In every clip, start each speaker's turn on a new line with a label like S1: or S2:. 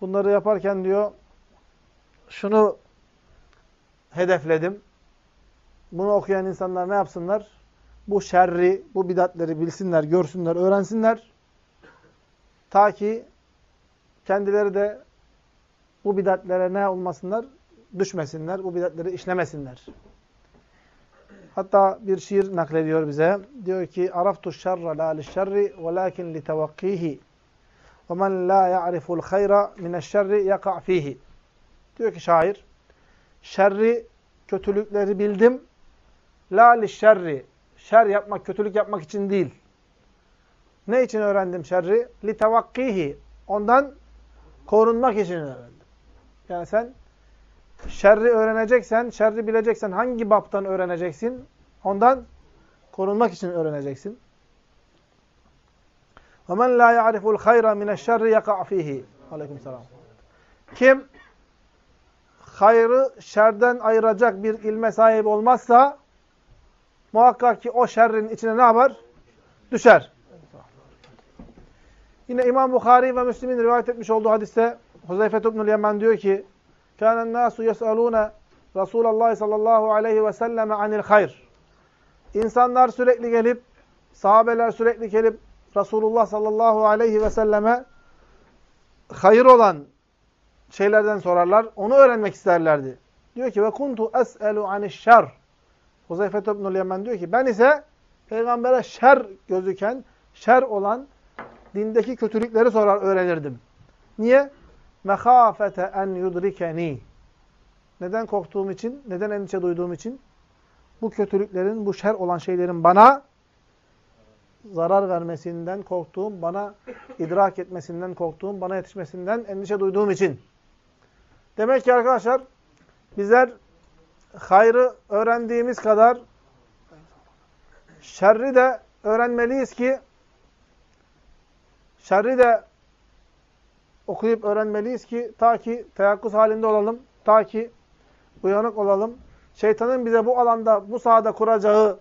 S1: Bunları yaparken diyor şunu hedefledim. Bunu okuyan insanlar ne yapsınlar? Bu şerri, bu bidatleri bilsinler, görsünler, öğrensinler. Ta ki kendileri de bu bidatlere ne olmasınlar? Düşmesinler, bu bidatleri işlemesinler. Hatta bir şiir naklediyor bize. Diyor ki, Araftu şerra la lişşerri velakin li tevakkihi ve men la ya'riful hayra mineşşerri yaka' fihi. Diyor ki şair, şerri, kötülükleri bildim. La lişşerri. Şer yapmak, kötülük yapmak için değil. Ne için öğrendim şerri? Li tevakkihi. Ondan korunmak için öğrendim. Yani sen şerri öğreneceksen, şerri bileceksen hangi baptan öğreneceksin? Ondan korunmak için öğreneceksin. وَمَنْ لَا يَعْرِفُ الْخَيْرَ مِنَ الشَّرِّ يَقَعْ ف۪يهِ Aleyküm selam. Kim hayrı şerden ayıracak bir ilme sahip olmazsa muhakkak ki o şerrin içine ne yapar? Düşer. Yine İmam Bukhari ve Müslim'in rivayet etmiş olduğu hadiste Huzeyfe ibn Yemen diyor ki كَانَ النَّاسُ يَسْأَلُونَ رَسُولَ اللّٰهِ sallallahu aleyhi ve selleme anil hayr. İnsanlar sürekli gelip, sahabeler sürekli gelip Resulullah sallallahu aleyhi ve selleme hayır olan şeylerden sorarlar. Onu öğrenmek isterlerdi. Diyor ki ve kuntu es'elu aniş şer. Huzeyfe ibn Yemen diyor ki ben ise peygambere şer gözüken, şer olan dindeki kötülükleri sorar öğrenirdim. Niye? Mehafete en yudrikeni. Neden korktuğum için, neden endişe duyduğum için? Bu kötülüklerin, bu şer olan şeylerin bana zarar vermesinden korktuğum, bana idrak etmesinden korktuğum, bana yetişmesinden endişe duyduğum için. Demek ki arkadaşlar bizler hayrı öğrendiğimiz kadar şerri de öğrenmeliyiz ki şerri de okuyup öğrenmeliyiz ki ta ki teyakkuz halinde olalım, ta ki uyanık olalım. Şeytanın bize bu alanda, bu sahada kuracağı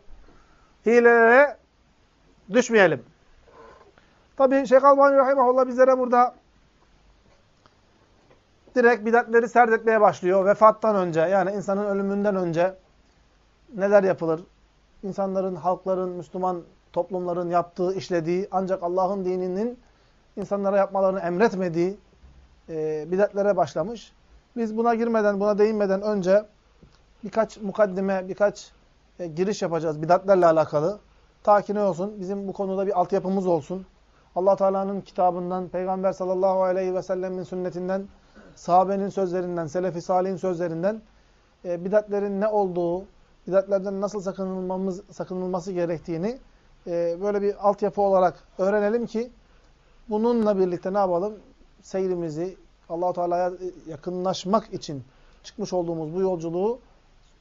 S1: hilelere düşmeyelim. Tabi Şeyh Albani Rahimahullah bizlere burada direkt bidatleri serdetmeye başlıyor. Vefattan önce yani insanın ölümünden önce neler yapılır? İnsanların, halkların, Müslüman toplumların yaptığı, işlediği ancak Allah'ın dininin insanlara yapmalarını emretmediği e, bidatlere başlamış. Biz buna girmeden, buna değinmeden önce birkaç mukaddime, birkaç e, giriş yapacağız bidatlerle alakalı. Ta ki ne olsun? Bizim bu konuda bir altyapımız olsun. allah Teala'nın kitabından, Peygamber sallallahu aleyhi ve sellemin sünnetinden, sahabenin sözlerinden, selefi salihin sözlerinden e, bidatlerin ne olduğu, bidatlerden nasıl sakınılmamız, sakınılması gerektiğini e, böyle bir altyapı olarak öğrenelim ki bununla birlikte ne yapalım? Seyrimizi allah Teala'ya yakınlaşmak için çıkmış olduğumuz bu yolculuğu,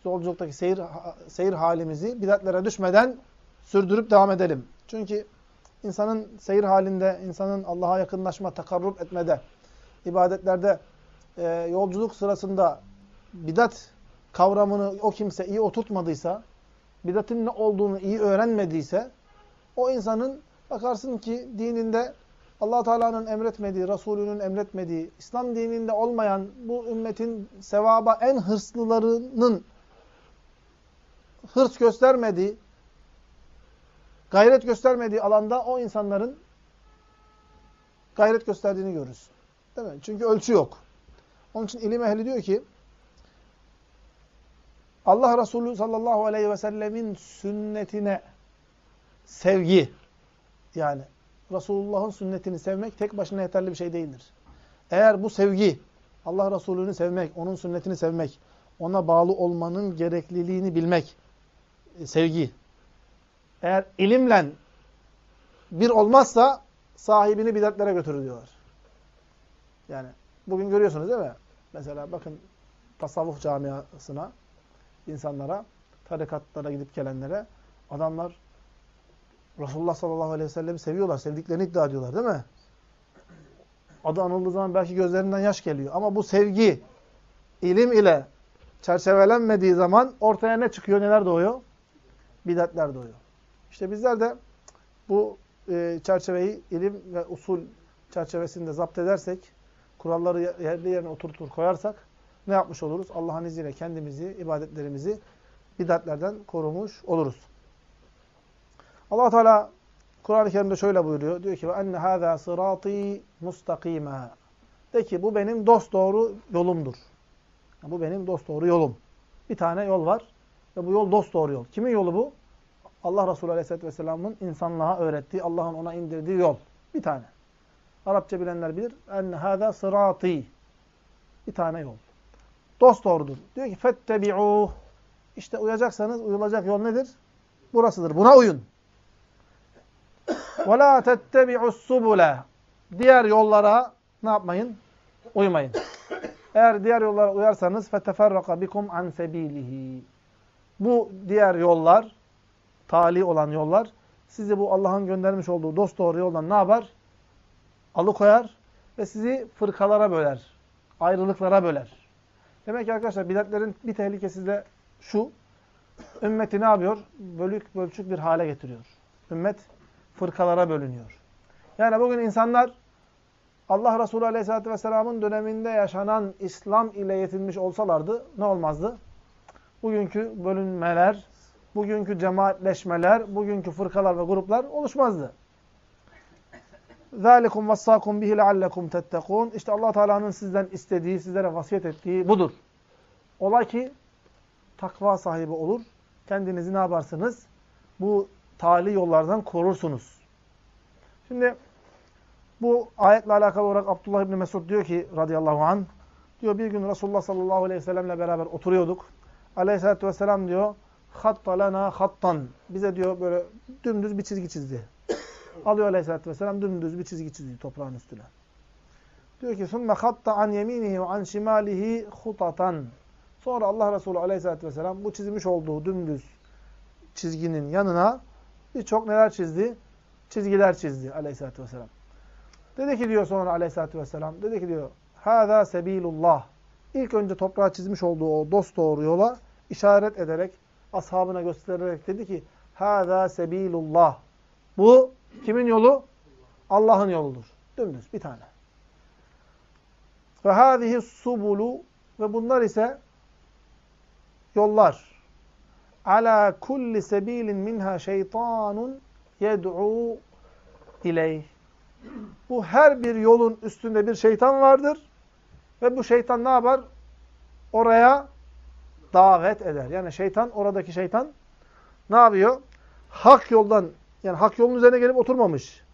S1: yolculuktaki seyir, seyir halimizi bidatlere düşmeden sürdürüp devam edelim. Çünkü insanın seyir halinde, insanın Allah'a yakınlaşma, takarrub etmede, ibadetlerde, e, yolculuk sırasında bidat kavramını o kimse iyi oturtmadıysa, bidatın ne olduğunu iyi öğrenmediyse, o insanın bakarsın ki dininde allah Teala'nın emretmediği, Resulünün emretmediği, İslam dininde olmayan bu ümmetin sevaba en hırslılarının hırs göstermediği, gayret göstermediği alanda o insanların gayret gösterdiğini görürüz. Değil mi? Çünkü ölçü yok. Onun için ilim ehli diyor ki Allah Resulü sallallahu aleyhi ve sellemin sünnetine sevgi yani Resulullah'ın sünnetini sevmek tek başına yeterli bir şey değildir. Eğer bu sevgi Allah Resulü'nü sevmek, onun sünnetini sevmek, ona bağlı olmanın gerekliliğini bilmek, e, sevgi eğer ilimle bir olmazsa sahibini bidatlere götürür diyorlar. Yani bugün görüyorsunuz değil mi? Mesela bakın tasavvuf camiasına, insanlara, tarikatlara gidip gelenlere adamlar Resulullah sallallahu aleyhi ve sellem'i seviyorlar, sevdiklerini iddia ediyorlar değil mi? Adı anıldığı zaman belki gözlerinden yaş geliyor. Ama bu sevgi ilim ile çerçevelenmediği zaman ortaya ne çıkıyor, neler doğuyor? Bidatler doğuyor. İşte bizler de bu e, çerçeveyi ilim ve usul çerçevesinde zapt edersek, kuralları yerli yerine oturtur koyarsak ne yapmış oluruz? Allah'ın izniyle kendimizi, ibadetlerimizi bidatlerden korumuş oluruz. Allah Teala Kur'an-ı Kerim'de şöyle buyuruyor. Diyor ki: "Ve enne hâzâ sırâtî mustakîmâ." De ki bu benim dost doğru yolumdur. Bu benim dost doğru yolum. Bir tane yol var ve bu yol dost doğru yol. Kimin yolu bu? Allah Resulü Aleyhisselatü Vesselam'ın insanlığa öğrettiği, Allah'ın ona indirdiği yol. Bir tane. Arapça bilenler bilir. Enne hâzâ sırâti. Bir tane yol. Dost doğrudur. Diyor ki fettebi'ûh. İşte uyacaksanız uyulacak yol nedir? Burasıdır. Buna uyun. Ve lâ tettebi'u's-subule. Diğer yollara ne yapmayın? Uymayın. Eğer diğer yollara uyarsanız feteferraka bikum an sebilihi. Bu diğer yollar tali olan yollar, sizi bu Allah'ın göndermiş olduğu dost doğru yoldan ne yapar? Alıkoyar ve sizi fırkalara böler. Ayrılıklara böler. Demek ki arkadaşlar bidatlerin bir tehlikesi de şu. Ümmeti ne yapıyor? Bölük bölçük bir hale getiriyor. Ümmet fırkalara bölünüyor. Yani bugün insanlar Allah Resulü Aleyhisselatü Vesselam'ın döneminde yaşanan İslam ile yetinmiş olsalardı ne olmazdı? Bugünkü bölünmeler, bugünkü cemaatleşmeler, bugünkü fırkalar ve gruplar oluşmazdı. ذَٰلِكُمْ وَصَّاكُمْ بِهِ لَعَلَّكُمْ تَتَّقُونَ İşte allah Teala'nın sizden istediği, sizlere vasiyet ettiği budur. Ola ki takva sahibi olur. Kendinizi ne yaparsınız? Bu tali yollardan korursunuz. Şimdi bu ayetle alakalı olarak Abdullah İbni Mesud diyor ki radıyallahu anh, diyor bir gün Resulullah sallallahu aleyhi ve sellemle beraber oturuyorduk. Aleyhisselatü vesselam diyor, hatta lana hattan. Bize diyor böyle dümdüz bir çizgi çizdi. Alıyor Aleyhisselatü vesselam dümdüz bir çizgi çizdi toprağın üstüne. Diyor ki, ثُمَّ خَطَّ عَنْ يَم۪ينِهِ وَعَنْ شِمَالِهِ خُطَةً Sonra Allah Resulü Aleyhisselatü vesselam bu çizmiş olduğu dümdüz çizginin yanına birçok neler çizdi? Çizgiler çizdi Aleyhisselatü vesselam. Dedi ki diyor sonra Aleyhisselatü vesselam, dedi ki diyor, هَذَا sebilullah. İlk önce toprağa çizmiş olduğu o dost doğru yola işaret ederek, ashabına göstererek dedi ki Hâzâ sebîlullah. Bu kimin yolu? Allah'ın yoludur. Dümdüz bir tane. Ve hâzihi subulu ve bunlar ise yollar. Ala kulli sebilin minha şeytanun yed'u ileyh. Bu her bir yolun üstünde bir şeytan vardır. Ve bu şeytan ne yapar? Oraya davet eder. Yani şeytan, oradaki şeytan ne yapıyor? Hak yoldan, yani hak yolun üzerine gelip oturmamış.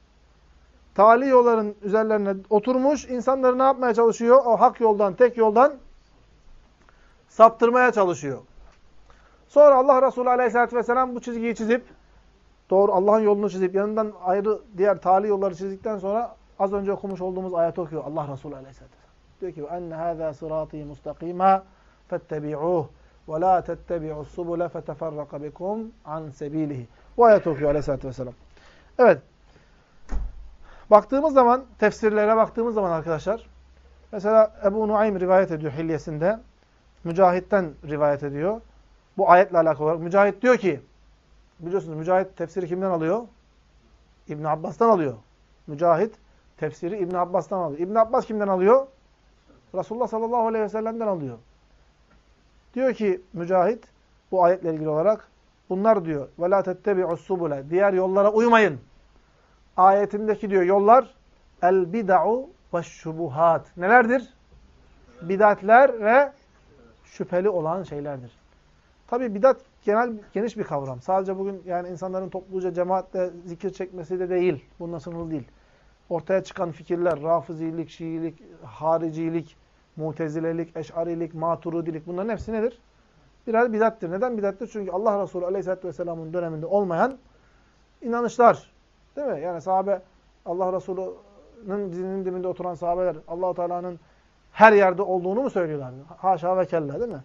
S1: Tali yolların üzerlerine oturmuş. insanları ne yapmaya çalışıyor? O hak yoldan, tek yoldan saptırmaya çalışıyor. Sonra Allah Resulü Aleyhisselatü vesselam bu çizgiyi çizip, doğru Allah'ın yolunu çizip, yanından ayrı diğer tali yolları çizdikten sonra az önce okumuş olduğumuz ayet okuyor Allah Resulü Aleyhisselatü vesselam. Diyor ki, enne hâzâ sırâtî mustakîmâ fettebi'ûh lâ tettebi'us subule feteferraka bikum an sebîlihi. Bu ayet okuyor Aleyhisselatü vesselam. Evet. Baktığımız zaman, tefsirlere baktığımız zaman arkadaşlar, mesela Ebu Nuaym rivayet ediyor Hilyesinde, Mücahit'ten rivayet ediyor. Bu ayetle alakalı olarak. Mücahit diyor ki, biliyorsunuz Mücahit tefsiri kimden alıyor? İbn Abbas'tan alıyor. Mücahit tefsiri İbn Abbas'tan alıyor. İbn Abbas kimden alıyor? Resulullah sallallahu aleyhi ve sellem'den alıyor. Diyor ki Mücahit bu ayetle ilgili olarak bunlar diyor ve la tettebi'us diğer yollara uymayın. Ayetindeki diyor yollar el bid'u ve şubuhat. Nelerdir? Bidatler ve şüpheli olan şeylerdir. Tabi bidat genel geniş bir kavram. Sadece bugün yani insanların topluca cemaatle zikir çekmesi de değil. Bununla sınırlı değil. Ortaya çıkan fikirler, rafizilik, şiilik, haricilik, mutezilelik, eşarilik, maturidilik bunların hepsi nedir? Birer bidattir. Neden bidattir? Çünkü Allah Resulü Aleyhisselatü Vesselam'ın döneminde olmayan inanışlar. Değil mi? Yani sahabe, Allah Resulü'nün dininin dibinde oturan sahabeler, allah Teala'nın her yerde olduğunu mu söylüyorlar? Haşa ve kella değil mi?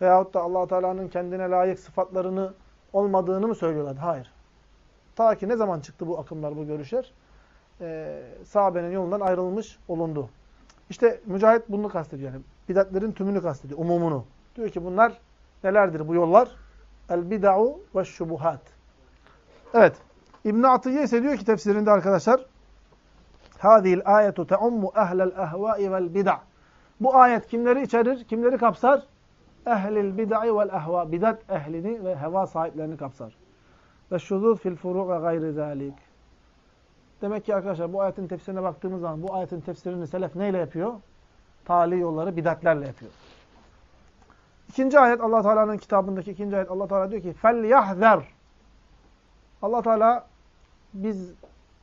S1: Veyahut da allah Teala'nın kendine layık sıfatlarını olmadığını mı söylüyorlar? Hayır. Ta ki ne zaman çıktı bu akımlar, bu görüşler? Ee, sahabenin yolundan ayrılmış olundu. İşte Mücahit bunu kastediyor. Yani bidatlerin tümünü kastediyor, umumunu. Diyor ki bunlar nelerdir bu yollar? El-bid'u ve şubuhat. Evet. İbn Atiyye ise diyor ki tefsirinde arkadaşlar Hâzihil âyetu te'ummu ehlel ehvâi vel bid'a. Bu ayet kimleri içerir, kimleri kapsar? Ehlil bid'i vel ehvâ. Bidat ehlini ve heva sahiplerini kapsar. Ve şuzuz fil furu' ve gayri zâlik. Demek ki arkadaşlar bu ayetin tefsirine baktığımız zaman bu ayetin tefsirini selef neyle yapıyor? Tali yolları bidatlerle yapıyor. İkinci ayet Allah Teala'nın kitabındaki ikinci ayet Allah Teala diyor ki yahzer. Allah Teala biz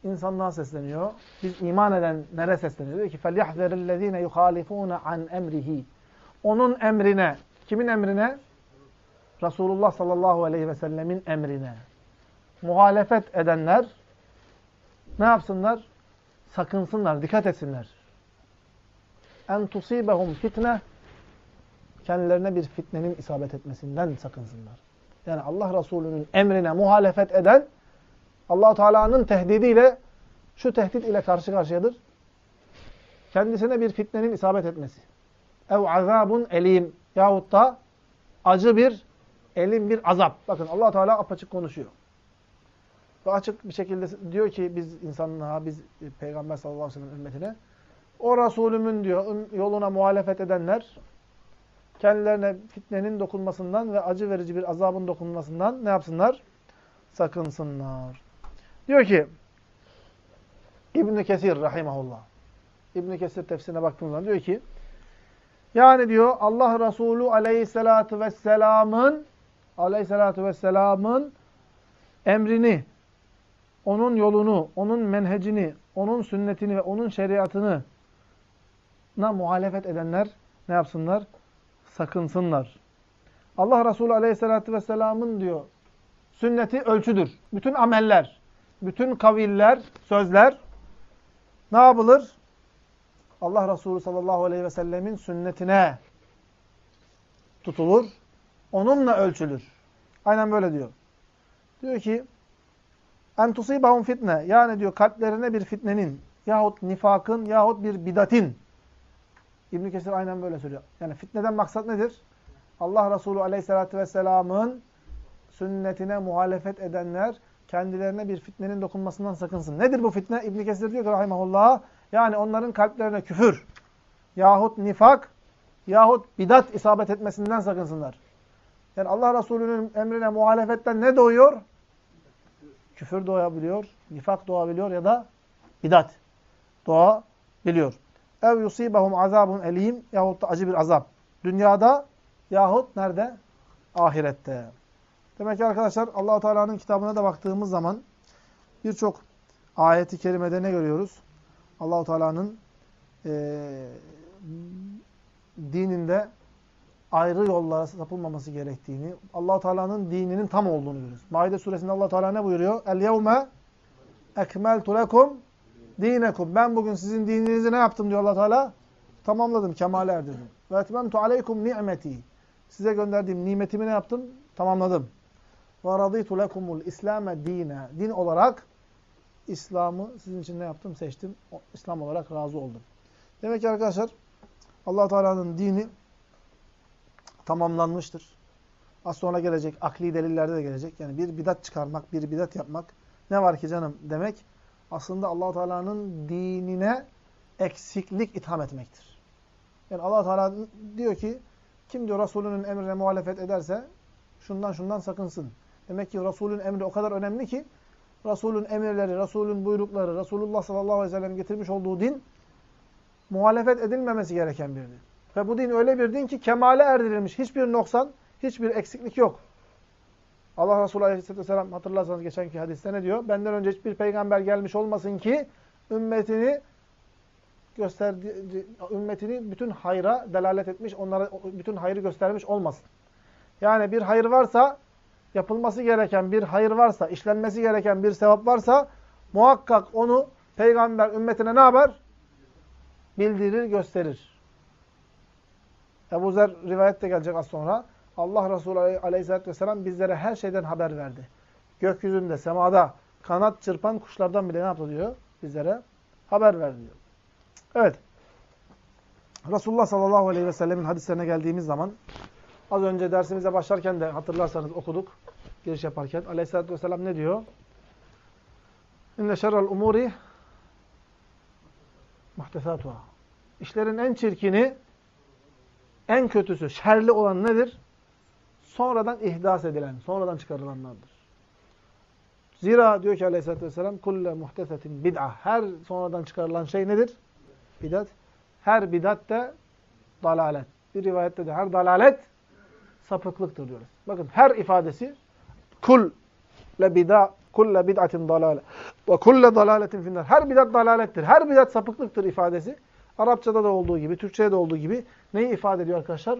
S1: insanlığa sesleniyor. Biz iman edenlere sesleniyor. Diyor ki fel yahzerellezine yuhalifuna an emrihi. Onun emrine, kimin emrine? Resulullah sallallahu aleyhi ve sellemin emrine. Muhalefet edenler ne yapsınlar? Sakınsınlar, dikkat etsinler. En tusibehum fitne kendilerine bir fitnenin isabet etmesinden sakınsınlar. Yani Allah Resulü'nün emrine muhalefet eden allah Teala'nın tehdidiyle şu tehdit ile karşı karşıyadır. Kendisine bir fitnenin isabet etmesi. Ev azabun elim yahut da acı bir elim bir azap. Bakın allah Teala apaçık konuşuyor. Ve açık bir şekilde diyor ki biz insanlığa, biz Peygamber sallallahu aleyhi ve sellem ümmetine o Resulümün diyor yoluna muhalefet edenler kendilerine fitnenin dokunmasından ve acı verici bir azabın dokunmasından ne yapsınlar? Sakınsınlar. Diyor ki İbn Kesir rahimahullah. İbn Kesir tefsirine baktığımız zaman diyor ki yani diyor Allah Resulü aleyhissalatu vesselam'ın aleyhissalatu vesselam'ın emrini, onun yolunu, onun menhecini, onun sünnetini ve onun şeriatını na muhalefet edenler ne yapsınlar? Sakınsınlar. Allah Resulü aleyhissalatü vesselamın diyor sünneti ölçüdür. Bütün ameller, bütün kaviller, sözler ne yapılır? Allah Resulü sallallahu aleyhi ve sellemin sünnetine tutulur. Onunla ölçülür. Aynen böyle diyor. Diyor ki en tusibahum fitne. Yani diyor kalplerine bir fitnenin yahut nifakın yahut bir bidatin. İbn Kesir aynen böyle söylüyor. Yani fitneden maksat nedir? Allah Resulü aleyhissalatü vesselamın sünnetine muhalefet edenler kendilerine bir fitnenin dokunmasından sakınsın. Nedir bu fitne? İbn Kesir diyor ki rahimahullah yani onların kalplerine küfür yahut nifak yahut bidat isabet etmesinden sakınsınlar. Yani Allah Resulü'nün emrine muhalefetten ne doğuyor? Küfür doğabiliyor, nifak doğabiliyor ya da bidat doğabiliyor. Ev yusibahum azabun elim yahut da acı bir azap. Dünyada yahut nerede? Ahirette. Demek ki arkadaşlar allah Teala'nın kitabına da baktığımız zaman birçok ayeti kerimede ne görüyoruz? allah Teala'nın e, dininde ayrı yollara sapılmaması gerektiğini, allah Teala'nın dininin tam olduğunu görüyoruz. Maide suresinde allah Teala ne buyuruyor? El yevme ekmeltu lekum dinekum. Ben bugün sizin dininizi ne yaptım diyor allah Teala? Tamamladım, kemale erdirdim. Ve etmemtu aleykum ni'meti. Size gönderdiğim nimetimi ne yaptım? Tamamladım. Ve raditu lekumul islame dine. Din olarak İslam'ı sizin için ne yaptım? Seçtim. İslam olarak razı oldum. Demek ki arkadaşlar allah Teala'nın dini tamamlanmıştır. Az sonra gelecek, akli delillerde de gelecek. Yani bir bidat çıkarmak, bir bidat yapmak ne var ki canım demek aslında allah Teala'nın dinine eksiklik itham etmektir. Yani allah Teala diyor ki kim diyor Resulünün emrine muhalefet ederse şundan şundan sakınsın. Demek ki Resulün emri o kadar önemli ki Resulün emirleri, Resulün buyrukları, Resulullah sallallahu aleyhi ve sellem getirmiş olduğu din muhalefet edilmemesi gereken bir din. Ve bu din öyle bir din ki kemale erdirilmiş. Hiçbir noksan, hiçbir eksiklik yok. Allah Resulü aleyhisselatü vesselam hatırlarsanız geçenki hadiste ne diyor? Benden önce hiçbir peygamber gelmiş olmasın ki ümmetini gösterdi, ümmetini bütün hayra delalet etmiş, onlara bütün hayrı göstermiş olmasın. Yani bir hayır varsa yapılması gereken bir hayır varsa, işlenmesi gereken bir sevap varsa muhakkak onu peygamber ümmetine ne yapar? Bildirir, gösterir. Ebu Zer rivayet de gelecek az sonra. Allah Resulü aleyhissalatü vesselam bizlere her şeyden haber verdi. Gökyüzünde, semada kanat çırpan kuşlardan bile ne yaptı diyor? Bizlere haber verdi diyor. Evet. Resulullah sallallahu aleyhi ve sellemin hadislerine geldiğimiz zaman Az önce dersimize başlarken de hatırlarsanız okuduk. Giriş yaparken. Aleyhisselatü vesselam ne diyor? İnne şerrel umuri muhtesatuhâ. İşlerin en çirkini, en kötüsü, şerli olan nedir? Sonradan ihdas edilen, sonradan çıkarılanlardır. Zira diyor ki aleyhissalatü vesselam, kulle muhtesetin bid'a. Her sonradan çıkarılan şey nedir? Bidat. Her bidat de dalalet. Bir rivayette de her dalalet sapıklıktır diyoruz. Bakın her ifadesi kul le bid'a kulle bid'atin dalale ve kulle dalaletin finnar. Her bidat dalalettir. Her bidat sapıklıktır ifadesi. Arapçada da olduğu gibi, Türkçede de olduğu gibi neyi ifade ediyor arkadaşlar?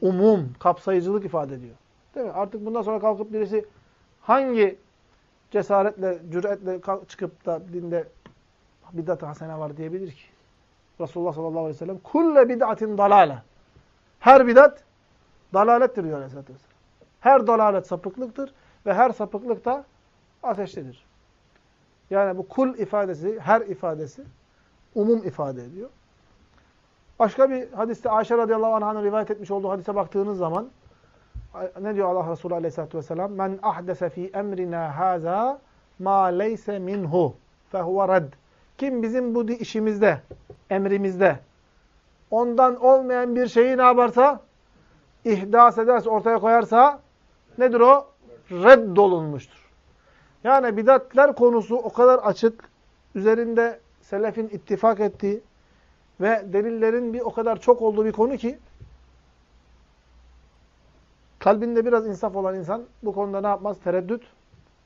S1: Umum, kapsayıcılık ifade ediyor. Değil mi? Artık bundan sonra kalkıp birisi hangi cesaretle, cüretle çıkıp da dinde bidat-ı hasene var diyebilir ki? Resulullah sallallahu aleyhi ve sellem kulle bid'atin dalale. Her bidat dalalettir diyor aleyhissalatü. Her dalalet sapıklıktır ve her sapıklık da ateştedir. Yani bu kul ifadesi, her ifadesi umum ifade ediyor. Başka bir hadiste Ayşe radıyallahu anh'ın rivayet etmiş olduğu hadise baktığınız zaman ne diyor Allah Resulü aleyhissalatü vesselam? Men ahdese fi emrina haza ma leyse minhu fehuve redd. Kim bizim bu işimizde, emrimizde ondan olmayan bir şeyi ne yaparsa ihdas ederse, ortaya koyarsa nedir o? Reddolunmuştur. Yani bidatler konusu o kadar açık, üzerinde selefin ittifak ettiği ve delillerin bir o kadar çok olduğu bir konu ki kalbinde biraz insaf olan insan bu konuda ne yapmaz? Tereddüt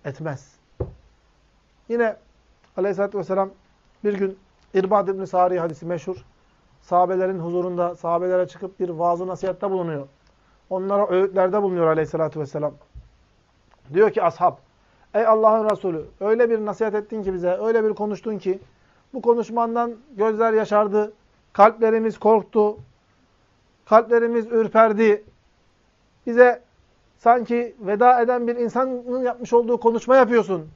S1: etmez. Yine aleyhissalatü vesselam bir gün İrbad İbni Sari hadisi meşhur. Sahabelerin huzurunda sahabelere çıkıp bir vaaz nasihatte bulunuyor. Onlara öğütlerde bulunuyor aleyhissalatü vesselam. Diyor ki ashab, ey Allah'ın Resulü öyle bir nasihat ettin ki bize, öyle bir konuştun ki bu konuşmandan gözler yaşardı, kalplerimiz korktu, kalplerimiz ürperdi. Bize sanki veda eden bir insanın yapmış olduğu konuşma yapıyorsun.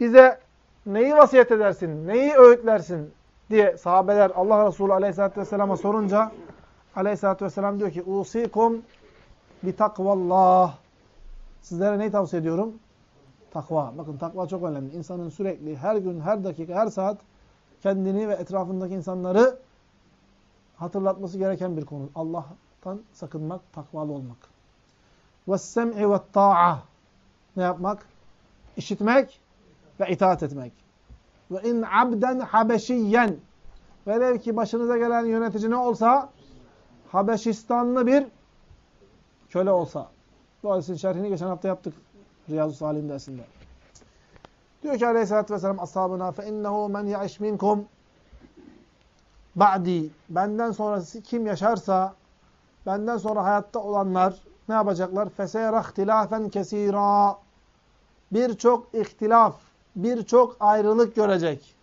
S1: Bize neyi vasiyet edersin, neyi öğütlersin diye sahabeler Allah Resulü Aleyhisselatü Vesselam'a sorunca Aleyhisselatü Vesselam diyor ki usikum bi takvallah. Sizlere neyi tavsiye ediyorum? Takva. Bakın takva çok önemli. İnsanın sürekli her gün, her dakika, her saat kendini ve etrafındaki insanları hatırlatması gereken bir konu. Allah'tan sakınmak, takvalı olmak. وَالسَّمْعِ وَالطَّاعَةِ Ne yapmak? İşitmek ve itaat etmek. Ve in abden habeşiyyen velev ki başınıza gelen yönetici ne olsa Habeşistanlı bir köle olsa. Bu hadisin şerhini geçen hafta yaptık Riyazu Salim dersinde. Diyor ki aleyhissalatü vesselam ashabına فَاِنَّهُ مَنْ يَعِشْ مِنْكُمْ ba'di benden sonrası kim yaşarsa benden sonra hayatta olanlar ne yapacaklar? فَسَيَرَ اخْتِلَافًا كَس۪يرًا Birçok ihtilaf, birçok ayrılık görecek.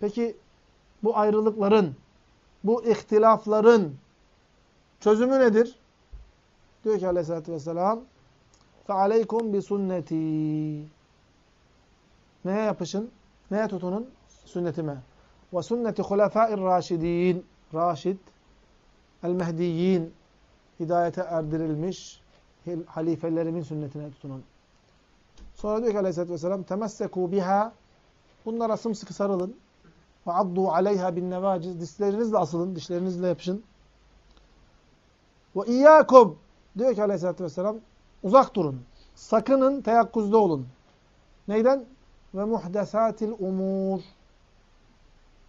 S1: Peki bu ayrılıkların, bu ihtilafların çözümü nedir? Diyor ki aleyhissalatü vesselam فَعَلَيْكُمْ بِسُنَّتِي Neye yapışın? Neye tutunun? Sünnetime. وَسُنَّةِ خُلَفَاءِ الرَّاشِد۪ينَ Raşid, el-Mehdiyyin, hidayete erdirilmiş halifelerimin sünnetine tutunun. Sonra diyor ki aleyhissalatü vesselam temessekû biha bunlara sımsıkı sarılın ve addu aleyha bin nevaciz dişlerinizle asılın, dişlerinizle yapışın. Ve iyyakum diyor ki aleyhissalatü vesselam uzak durun. Sakının, teyakkuzda olun. Neyden? Ve muhdesatil umur.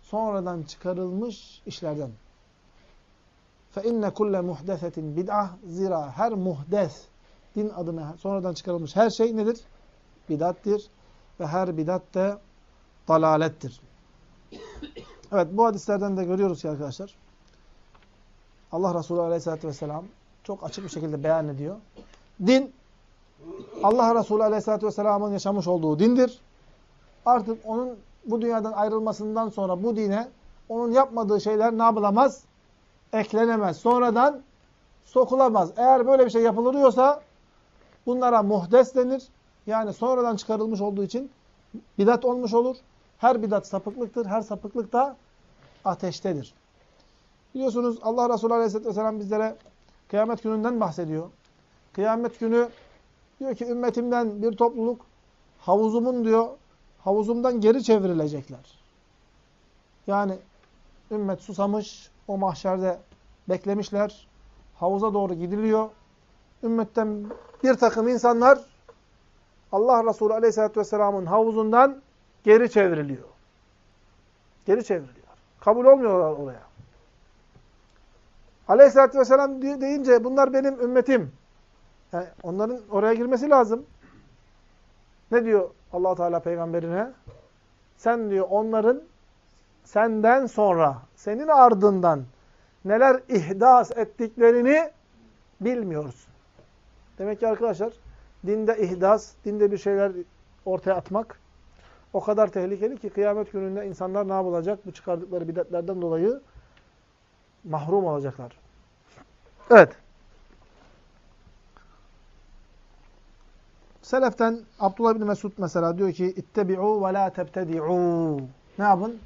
S1: Sonradan çıkarılmış işlerden. Fe inne kulle muhdesetin bid'ah zira her muhdes din adına sonradan çıkarılmış her şey nedir? Bidattir ve her bidat de dalalettir. Evet bu hadislerden de görüyoruz ki arkadaşlar. Allah Resulü Aleyhisselatü Vesselam çok açık bir şekilde beyan ediyor. Din Allah Resulü Aleyhisselatü Vesselam'ın yaşamış olduğu dindir. Artık onun bu dünyadan ayrılmasından sonra bu dine onun yapmadığı şeyler ne yapılamaz? Eklenemez. Sonradan sokulamaz. Eğer böyle bir şey yapılıyorsa bunlara muhdes denir. Yani sonradan çıkarılmış olduğu için bidat olmuş olur. Her bidat sapıklıktır. Her sapıklık da ateştedir. Biliyorsunuz Allah Resulü Aleyhisselatü Vesselam bizlere kıyamet gününden bahsediyor. Kıyamet günü diyor ki ümmetimden bir topluluk havuzumun diyor havuzumdan geri çevrilecekler. Yani ümmet susamış, o mahşerde beklemişler. Havuza doğru gidiliyor. Ümmetten bir takım insanlar Allah Resulü Aleyhisselatü Vesselam'ın havuzundan geri çevriliyor. Geri çevriliyor. Kabul olmuyorlar oraya. Aleyhisselatü Vesselam deyince bunlar benim ümmetim. Onların oraya girmesi lazım. Ne diyor allah Teala peygamberine? Sen diyor onların senden sonra, senin ardından neler ihdas ettiklerini bilmiyorsun. Demek ki arkadaşlar dinde ihdas, dinde bir şeyler ortaya atmak o kadar tehlikeli ki kıyamet gününde insanlar ne yapılacak? Bu çıkardıkları bidetlerden dolayı mahrum olacaklar. Evet. Seleften Abdullah bin Mesud mesela diyor ki ittebi'u ve la tebtedi'u. Ne yapın?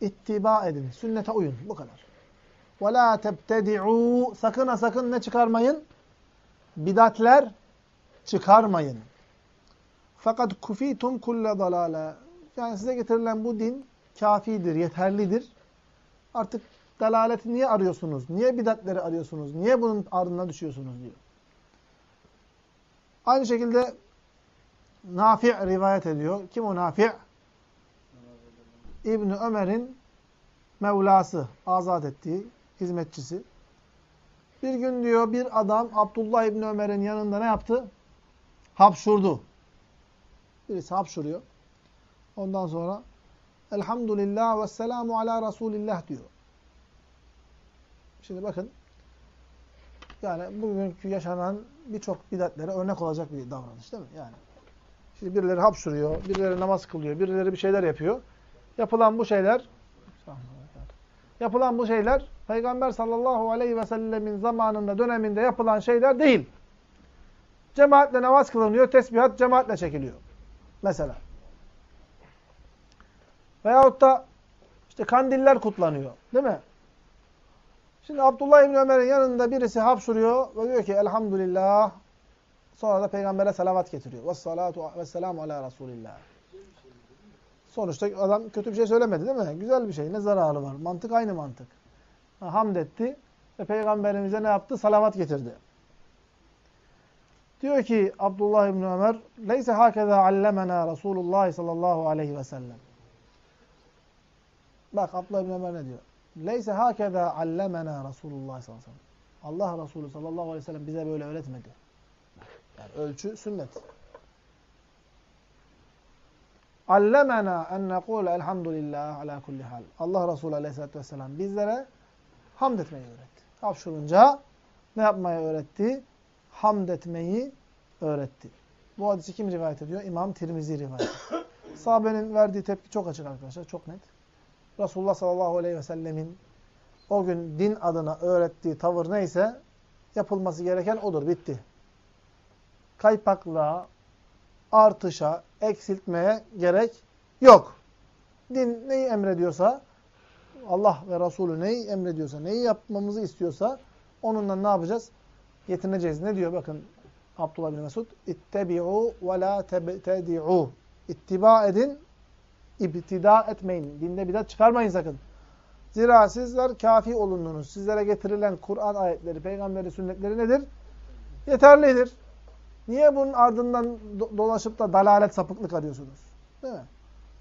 S1: İttiba edin. Sünnete uyun. Bu kadar. Ve la tebtedi'u. Sakın ha sakın ne çıkarmayın? Bidatler çıkarmayın. Fakat kufitum kulle dalale. Yani size getirilen bu din kafidir, yeterlidir. Artık dalaleti niye arıyorsunuz? Niye bidatleri arıyorsunuz? Niye bunun ardına düşüyorsunuz diyor. Aynı şekilde Nafi' rivayet ediyor. Kim o Nafi'? ibn Ömer'in Mevlası, azat ettiği hizmetçisi. Bir gün diyor bir adam Abdullah İbni Ömer'in yanında ne yaptı? Hapşurdu. Birisi hapşuruyor. Ondan sonra Elhamdülillah ve selamu ala Resulillah diyor. Şimdi bakın yani bugünkü yaşanan birçok bidatlere örnek olacak bir davranış değil mi? Yani şimdi birileri hapşuruyor, birileri namaz kılıyor, birileri bir şeyler yapıyor. Yapılan bu şeyler yapılan bu şeyler Peygamber sallallahu aleyhi ve sellemin zamanında, döneminde yapılan şeyler değil. Cemaatle namaz kılınıyor, tesbihat cemaatle çekiliyor. Mesela. Veyahut da işte kandiller kutlanıyor. Değil mi? Şimdi Abdullah İbni Ömer'in yanında birisi hapşuruyor ve diyor ki elhamdülillah. Sonra da peygambere salavat getiriyor. Vessalatu vesselamu ala Resulillah. Sonuçta adam kötü bir şey söylemedi değil mi? Güzel bir şey. Ne zararı var? Mantık aynı mantık. Ha, hamd etti ve peygamberimize ne yaptı? Salavat getirdi. Diyor ki Abdullah İbni Ömer, "Leyse hakeza allemena Resulullah sallallahu aleyhi ve sellem." Bak Abdullah İbni Ömer ne diyor? Leyse hakeza allemena Resulullah sallallahu aleyhi ve sellem. Allah Resulü sallallahu aleyhi ve sellem bize böyle öğretmedi. Yani ölçü sünnet. Allemena en nekule elhamdülillah ala kulli hal. Allah Resulü aleyhissalatü vesselam bizlere hamd etmeyi öğretti. Hapşurunca ne yapmayı öğretti? Hamd etmeyi öğretti. Bu hadisi kim rivayet ediyor? İmam Tirmizi rivayet ediyor. Sahabenin verdiği tepki çok açık arkadaşlar. Çok net. Resulullah sallallahu aleyhi ve sellemin o gün din adına öğrettiği tavır neyse yapılması gereken odur. Bitti. Kaypaklığa, artışa, eksiltmeye gerek yok. Din neyi emrediyorsa, Allah ve Resulü neyi emrediyorsa, neyi yapmamızı istiyorsa onunla ne yapacağız? Yetineceğiz. Ne diyor bakın Abdullah bin Mesud? İttebi'u ve la tebtedi'u. İttiba edin, ibtida etmeyin. Dinde bidat çıkarmayın sakın. Zira sizler kafi olundunuz. Sizlere getirilen Kur'an ayetleri, peygamberi sünnetleri nedir? Yeterlidir. Niye bunun ardından dolaşıp da dalalet, sapıklık arıyorsunuz? Değil mi?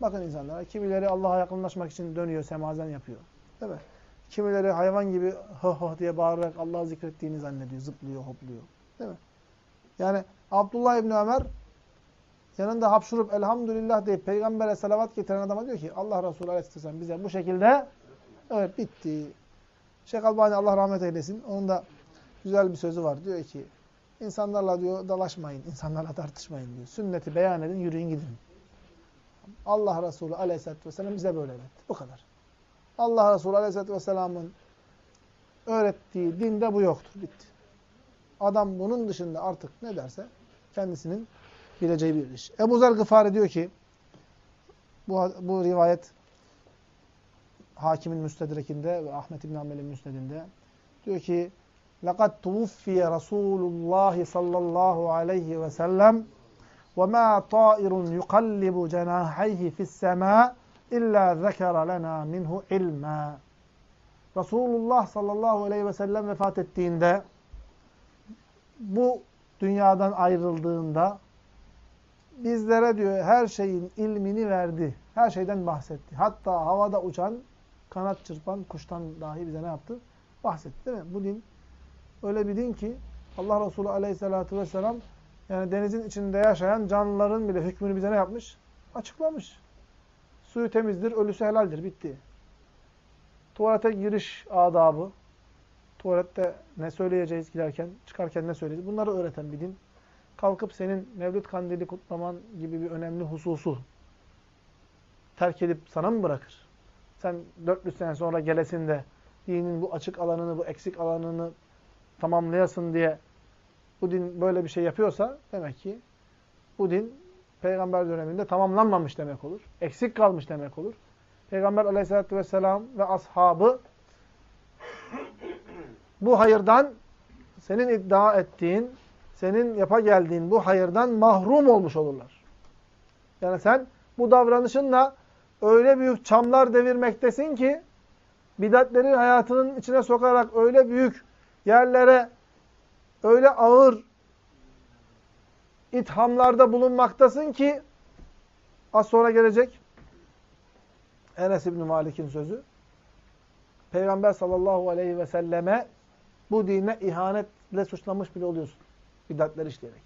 S1: Bakın insanlara. Kimileri Allah'a yakınlaşmak için dönüyor, semazen yapıyor. Değil mi? Kimileri hayvan gibi ho ho diye bağırarak Allah'ı zikrettiğini zannediyor. Zıplıyor, hopluyor. Değil mi? Yani Abdullah İbni Ömer yanında hapşurup elhamdülillah deyip peygambere salavat getiren adama diyor ki Allah Resulü Aleyhisselam bize bu şekilde evet bitti. Şeyh Albani Allah rahmet eylesin. Onun da güzel bir sözü var. Diyor ki insanlarla diyor dalaşmayın, insanlarla tartışmayın diyor. Sünneti beyan edin, yürüyün gidin. Allah Resulü Aleyhisselatü Vesselam bize böyle öğretti. Bu kadar. Allah Resulü Aleyhisselatü Vesselam'ın öğrettiği dinde bu yoktur. Bitti. Adam bunun dışında artık ne derse kendisinin geleceği bir iş. Ebu Zer Gıfari diyor ki bu, bu rivayet Hakim'in Müstedrek'inde ve Ahmet İbn Hanbel'in Müsned'inde diyor ki لَقَدْ تُوفِّيَ رَسُولُ اللّٰهِ صَلَّى اللّٰهُ عَلَيْهِ وَسَلَّمْ وَمَا طَائِرٌ يُقَلِّبُ جَنَاحَيْهِ فِي السَّمَاءِ اِلَّا ذَكَرَ لَنَا مِنْهُ عِلْمًا Resulullah sallallahu aleyhi ve sellem vefat ettiğinde bu dünyadan ayrıldığında bizlere diyor her şeyin ilmini verdi. Her şeyden bahsetti. Hatta havada uçan, kanat çırpan kuştan dahi bize ne yaptı? Bahsetti değil mi? Bu din öyle bir din ki Allah Resulü aleyhissalatü vesselam yani denizin içinde yaşayan canlıların bile hükmünü bize ne yapmış? Açıklamış. Suyu temizdir, ölüsü helaldir. Bitti. Tuvalete giriş adabı. Tuvalette ne söyleyeceğiz giderken, çıkarken ne söyleyeceğiz? Bunları öğreten bir din. Kalkıp senin Mevlüt Kandili kutlaman gibi bir önemli hususu terk edip sana mı bırakır? Sen 400 sene sonra gelesin de dinin bu açık alanını, bu eksik alanını tamamlayasın diye bu din böyle bir şey yapıyorsa demek ki bu din peygamber döneminde tamamlanmamış demek olur. Eksik kalmış demek olur. Peygamber aleyhissalatü vesselam ve ashabı bu hayırdan senin iddia ettiğin, senin yapa geldiğin bu hayırdan mahrum olmuş olurlar. Yani sen bu davranışınla öyle büyük çamlar devirmektesin ki bidatleri hayatının içine sokarak öyle büyük yerlere öyle ağır ithamlarda bulunmaktasın ki az sonra gelecek Enes İbni Malik'in sözü. Peygamber sallallahu aleyhi ve selleme bu dine ihanetle suçlamış bile oluyorsun. Bidatler işleyerek.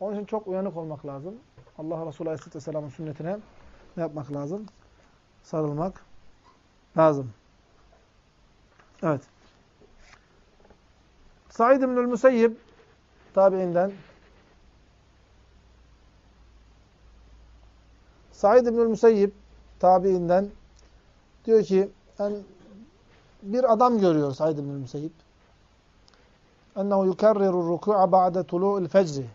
S1: Onun için çok uyanık olmak lazım. Allah Resulü aleyhisselatü vesselamın sünnetine ne yapmak lazım? Sarılmak lazım. Evet. Said İbnül Müseyyib tabiinden Said İbnül Müseyyib tabiinden diyor ki yani bir adam görüyor Said İbnül Müseyyib. Ennehu yukerriru ruku'a ba'de tulu'il fecri.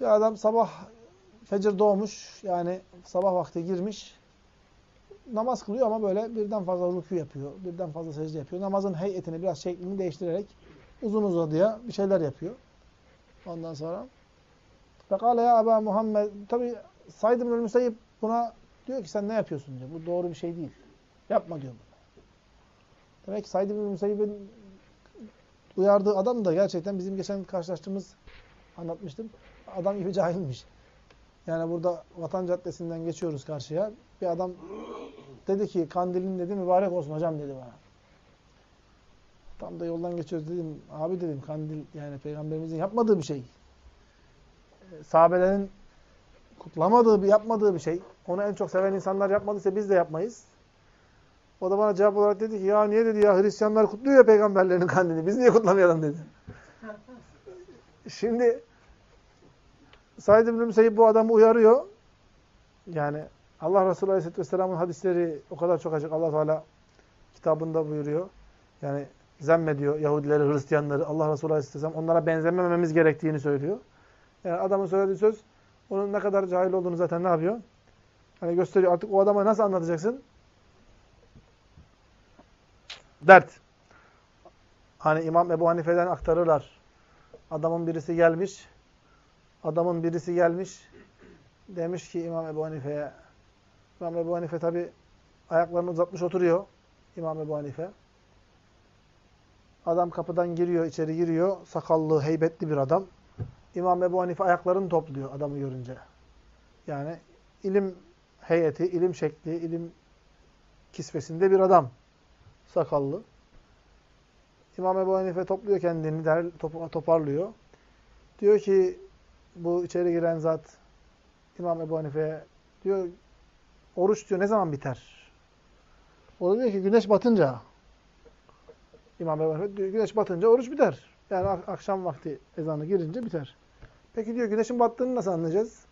S1: Bir adam sabah fecir doğmuş yani sabah vakti girmiş namaz kılıyor ama böyle birden fazla rükû yapıyor, birden fazla secde yapıyor. Namazın heyetini biraz şeklini değiştirerek uzun uzadıya bir şeyler yapıyor. Ondan sonra Fekale ya Eba Muhammed tabi Said ibn Müseyyib buna diyor ki sen ne yapıyorsun diyor. Bu doğru bir şey değil. Yapma diyor bunu. Demek ki Said ibn Müseyyib'in uyardığı adam da gerçekten bizim geçen karşılaştığımız anlatmıştım. Adam gibi cahilmiş. Yani burada Vatan Caddesi'nden geçiyoruz karşıya. Bir adam dedi ki kandilin dedi mübarek olsun hocam dedi bana. Tam da yoldan geçiyoruz dedim. Abi dedim kandil yani peygamberimizin yapmadığı bir şey. Sahabelerin kutlamadığı, yapmadığı bir şey. Onu en çok seven insanlar yapmadıysa biz de yapmayız. O da bana cevap olarak dedi ki ya niye dedi ya Hristiyanlar kutluyor ya peygamberlerin kandilini. Biz niye kutlamayalım dedi. Şimdi Said İbn-i Müseyyib bu adamı uyarıyor. Yani Allah Resulü Aleyhisselatü Vesselam'ın hadisleri o kadar çok açık. allah Teala kitabında buyuruyor. Yani zemmediyor Yahudileri, Hristiyanları. Allah Resulü Aleyhisselatü Vesselam onlara benzemememiz gerektiğini söylüyor. Yani adamın söylediği söz onun ne kadar cahil olduğunu zaten ne yapıyor? Hani gösteriyor. Artık o adama nasıl anlatacaksın? Dert. Hani İmam Ebu Hanife'den aktarırlar. Adamın birisi gelmiş. Adamın birisi gelmiş. Demiş ki İmam Ebu Hanife'ye. İmam Ebu Hanife tabi ayaklarını uzatmış oturuyor. İmam Ebu Hanife. Adam kapıdan giriyor, içeri giriyor. Sakallı, heybetli bir adam. İmam Ebu Hanife ayaklarını topluyor adamı görünce. Yani ilim heyeti, ilim şekli, ilim kisvesinde bir adam. Sakallı. İmam Ebu Hanife topluyor kendini, der, toparlıyor. Diyor ki bu içeri giren zat İmam Ebu Hanife'ye diyor oruç diyor ne zaman biter? O da diyor ki güneş batınca. İmam Ebu Hanife diyor güneş batınca oruç biter. Yani akşam vakti ezanı girince biter. Peki diyor güneşin battığını nasıl anlayacağız?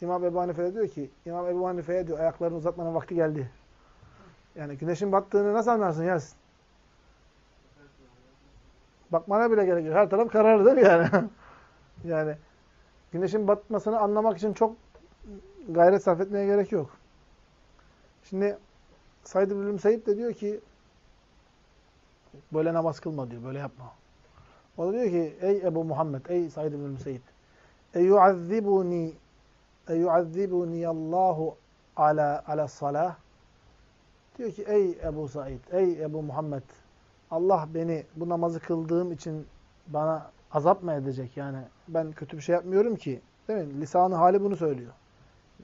S1: İmam Ebu Hanife diyor ki, İmam Ebu Hanife'ye diyor ayaklarını uzatmanın vakti geldi. Yani güneşin battığını nasıl anlarsın Yaz? Bakmana bile gerek yok. Her taraf kararlıdır yani. yani güneşin batmasını anlamak için çok gayret sarf etmeye gerek yok. Şimdi Said İbn-i Müseyyip de diyor ki böyle namaz kılma diyor, böyle yapma. O da diyor ki ey Ebu Muhammed, ey Said ibn Müseyyid. Eyuazzibuni eyuazzibuni Allahu ala ala salah. Diyor ki ey Ebu Said, ey Ebu Muhammed. Allah beni bu namazı kıldığım için bana azap mı edecek? Yani ben kötü bir şey yapmıyorum ki. Değil mi? Lisanı hali bunu söylüyor.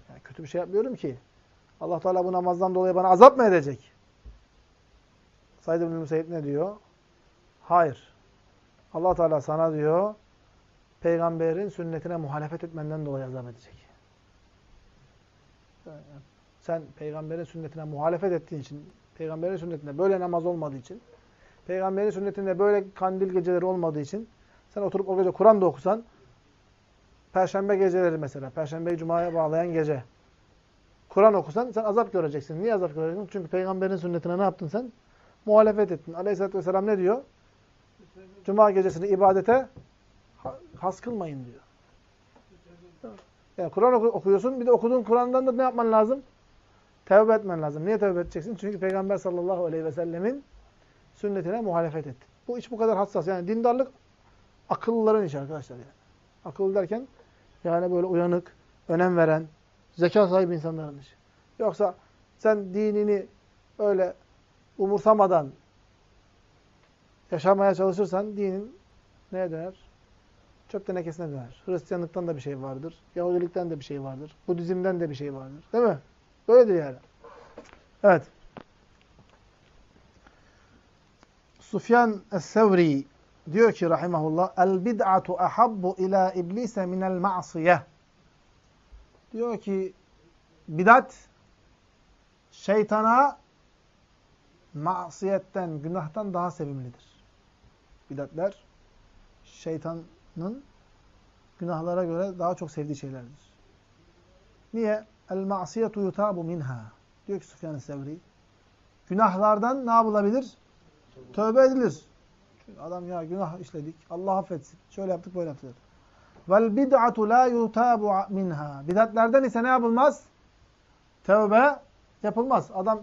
S1: Yani kötü bir şey yapmıyorum ki. Allah Teala bu namazdan dolayı bana azap mı edecek? Said ibn Müseyyid ne diyor? Hayır. Allah Teala sana diyor peygamberin sünnetine muhalefet etmenden dolayı azap edecek. Sen peygamberin sünnetine muhalefet ettiğin için, peygamberin sünnetinde böyle namaz olmadığı için, peygamberin sünnetinde böyle kandil geceleri olmadığı için sen oturup o gece Kur'an da okusan, perşembe geceleri mesela, perşembeyi cumaya bağlayan gece, Kur'an okusan sen azap göreceksin. Niye azap göreceksin? Çünkü peygamberin sünnetine ne yaptın sen? Muhalefet ettin. Aleyhisselatü vesselam ne diyor? Cuma gecesini ibadete has kılmayın diyor. Yani Kur'an oku okuyorsun. Bir de okuduğun Kur'an'dan da ne yapman lazım? Tevbe etmen lazım. Niye tevbe edeceksin? Çünkü Peygamber sallallahu aleyhi ve sellemin sünnetine muhalefet ettin. Bu iş bu kadar hassas. Yani dindarlık akıllıların işi arkadaşlar. Yani. Akıllı derken yani böyle uyanık, önem veren, zeka sahibi insanların işi. Yoksa sen dinini öyle umursamadan yaşamaya çalışırsan dinin neye döner? Çöp tenekesine döner. Hristiyanlıktan da bir şey vardır. Yahudilikten de bir şey vardır. Budizmden de bir şey vardır. Değil mi? Böyledir yani. Evet. Sufyan es-Sevri diyor ki rahimahullah el bid'atu ahabbu ila iblise minel ma'siyeh. Diyor ki bidat şeytana masiyetten, günahtan daha sevimlidir. Bidatler şeytanın günahlara göre daha çok sevdiği şeylerdir. Niye? El ma'siyetu yutabu minha. Diyor ki Süfyan-ı Sevri. Günahlardan ne yapılabilir? Tövbe edilir. Çünkü adam ya günah işledik. Allah affetsin. Şöyle yaptık böyle yaptık. Vel bid'atu la yutabu minha. Bidatlerden ise ne yapılmaz? Tövbe yapılmaz. Adam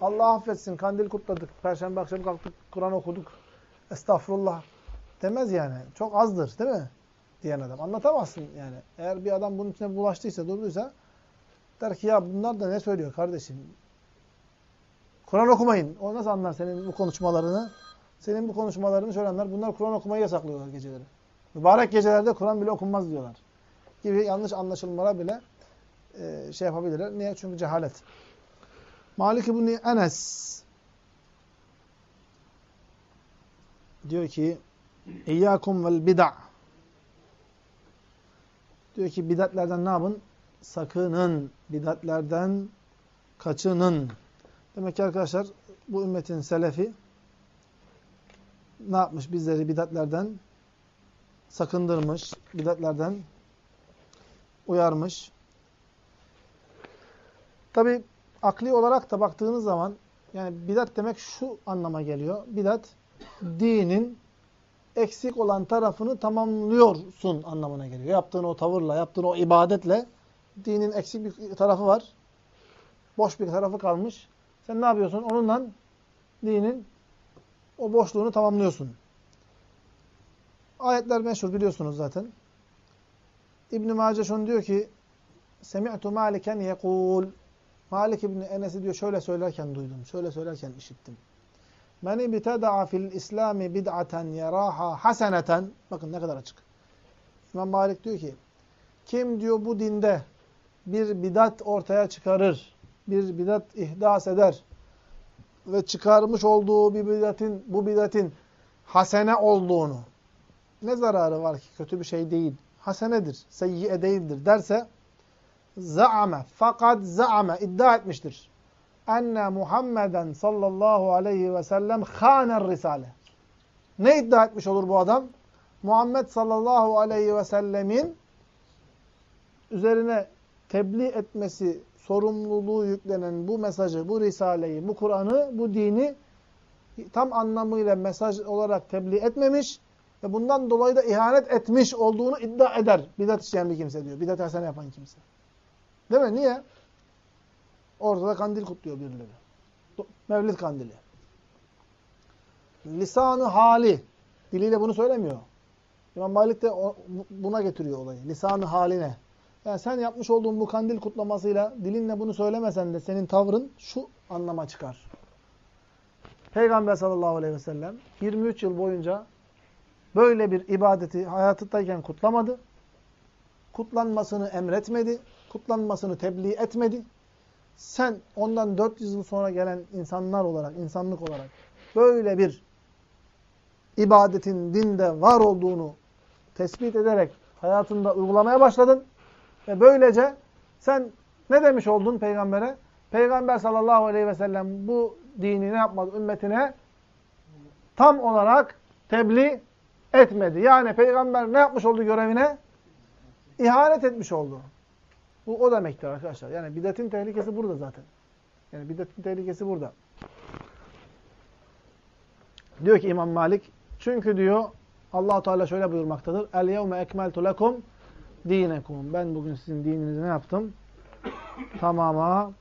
S1: Allah affetsin kandil kutladık. Perşembe akşamı kalktık Kur'an okuduk. Estağfurullah demez yani. Çok azdır değil mi? Diyen adam. Anlatamazsın yani. Eğer bir adam bunun içine bulaştıysa, durduysa der ki ya bunlar da ne söylüyor kardeşim? Kur'an okumayın. O nasıl anlar senin bu konuşmalarını? Senin bu konuşmalarını şöyle anlar. Bunlar Kur'an okumayı yasaklıyorlar geceleri. Mübarek gecelerde Kur'an bile okunmaz diyorlar. Gibi yanlış anlaşılmalar bile e, şey yapabilirler. Niye? Çünkü cehalet. Malik ibn Enes diyor ki İyyâkum vel bid'a diyor ki bidatlerden ne yapın? Sakının. Bidatlerden kaçının. Demek ki arkadaşlar bu ümmetin selefi ne yapmış? Bizleri bidatlerden sakındırmış. Bidatlerden uyarmış. Tabi akli olarak da baktığınız zaman yani bidat demek şu anlama geliyor. Bidat dinin eksik olan tarafını tamamlıyorsun anlamına geliyor. Yaptığın o tavırla, yaptığın o ibadetle dinin eksik bir tarafı var. Boş bir tarafı kalmış. Sen ne yapıyorsun? Onunla dinin o boşluğunu tamamlıyorsun. Ayetler meşhur biliyorsunuz zaten. İbn-i Maceşun diyor ki Semi'tu Maliken yekul Malik İbni Enes'i diyor şöyle söylerken duydum. Şöyle söylerken işittim. Men ibteda'a fil İslami bid'aten yaraha haseneten. Bakın ne kadar açık. İmam Malik diyor ki kim diyor bu dinde bir bidat ortaya çıkarır, bir bidat ihdas eder ve çıkarmış olduğu bir bidatin, bu bidatin hasene olduğunu, ne zararı var ki? Kötü bir şey değil. Hasenedir, seyyiye değildir derse za'ame fakat za'ame iddia etmiştir. Enne Muhammeden sallallahu aleyhi ve sellem khâner risale. Ne iddia etmiş olur bu adam? Muhammed sallallahu aleyhi ve sellemin üzerine tebliğ etmesi sorumluluğu yüklenen bu mesajı, bu risaleyi, bu Kur'an'ı, bu dini tam anlamıyla mesaj olarak tebliğ etmemiş ve bundan dolayı da ihanet etmiş olduğunu iddia eder. Bidat işleyen bir kimse diyor. Bidat hasene yapan kimse. Değil mi? Niye? Ortada kandil kutluyor birileri. Mevlid kandili. Lisanı hali, Diliyle bunu söylemiyor. İmam Malik de buna getiriyor olayı. Lisanı haline. Yani sen yapmış olduğun bu kandil kutlamasıyla dilinle bunu söylemesen de senin tavrın şu anlama çıkar. Peygamber sallallahu aleyhi ve sellem 23 yıl boyunca böyle bir ibadeti hayatıdayken kutlamadı. Kutlanmasını emretmedi. Kutlanmasını tebliğ etmedi. Sen ondan 400 yıl sonra gelen insanlar olarak, insanlık olarak böyle bir ibadetin dinde var olduğunu tespit ederek hayatında uygulamaya başladın. Ve böylece sen ne demiş oldun peygambere? Peygamber sallallahu aleyhi ve sellem bu dini ne yapmadı? Ümmetine tam olarak tebliğ etmedi. Yani peygamber ne yapmış oldu görevine? İhanet etmiş oldu. Bu o demektir arkadaşlar. Yani bidetin tehlikesi burada zaten. Yani bidetin tehlikesi burada. Diyor ki İmam Malik, çünkü diyor allah Teala şöyle buyurmaktadır. El yevme ekmeltu lekum dinekum. Ben bugün sizin dininizi ne yaptım? Tamama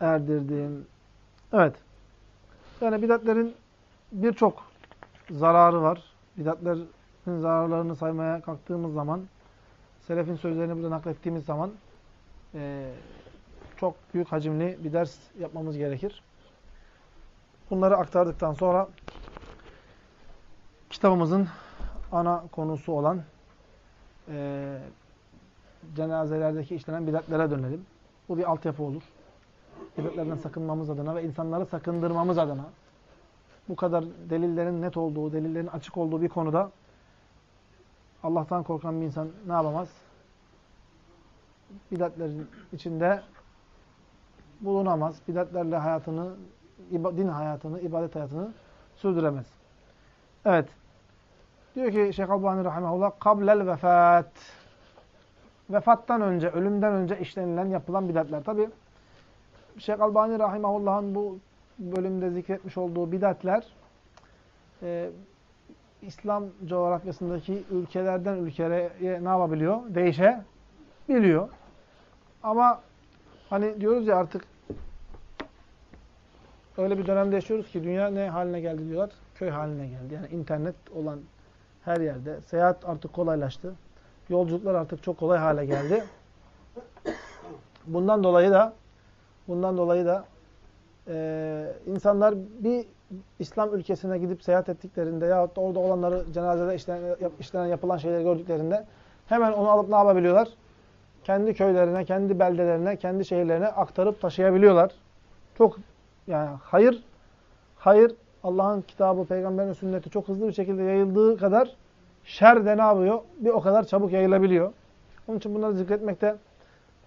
S1: erdirdim. Evet. Yani bidatlerin birçok zararı var. Bidatlerin zararlarını saymaya kalktığımız zaman, selefin sözlerini burada naklettiğimiz zaman e, çok büyük hacimli bir ders yapmamız gerekir. Bunları aktardıktan sonra kitabımızın ana konusu olan e, cenazelerdeki işlenen bidatlere dönelim. Bu bir altyapı olur. Bidatlerden sakınmamız adına ve insanları sakındırmamız adına bu kadar delillerin net olduğu, delillerin açık olduğu bir konuda Allah'tan korkan bir insan ne yapamaz? Bidatlerin içinde bulunamaz. Bidatlerle hayatını, din hayatını, ibadet hayatını sürdüremez. Evet. Diyor ki Şeyh Albani Rahimahullah, kablel vefat. Vefattan önce, ölümden önce işlenilen, yapılan bidatler. Tabi Şeyh Albani Rahimahullah'ın bu bölümde zikretmiş olduğu bidatler e, İslam coğrafyasındaki ülkelerden ülkeye ne yapabiliyor? Değişebiliyor. Ama hani diyoruz ya artık öyle bir dönemde yaşıyoruz ki dünya ne haline geldi diyorlar? Köy haline geldi. Yani internet olan her yerde. Seyahat artık kolaylaştı. Yolculuklar artık çok kolay hale geldi. Bundan dolayı da bundan dolayı da e, insanlar bir İslam ülkesine gidip seyahat ettiklerinde ya da orada olanları cenazede işlenen, işlenen yapılan şeyleri gördüklerinde hemen onu alıp ne yapabiliyorlar? Kendi köylerine, kendi beldelerine, kendi şehirlerine aktarıp taşıyabiliyorlar. Çok yani hayır hayır Allah'ın kitabı, peygamberin sünneti çok hızlı bir şekilde yayıldığı kadar şer de ne yapıyor? Bir o kadar çabuk yayılabiliyor. Onun için bunları zikretmekte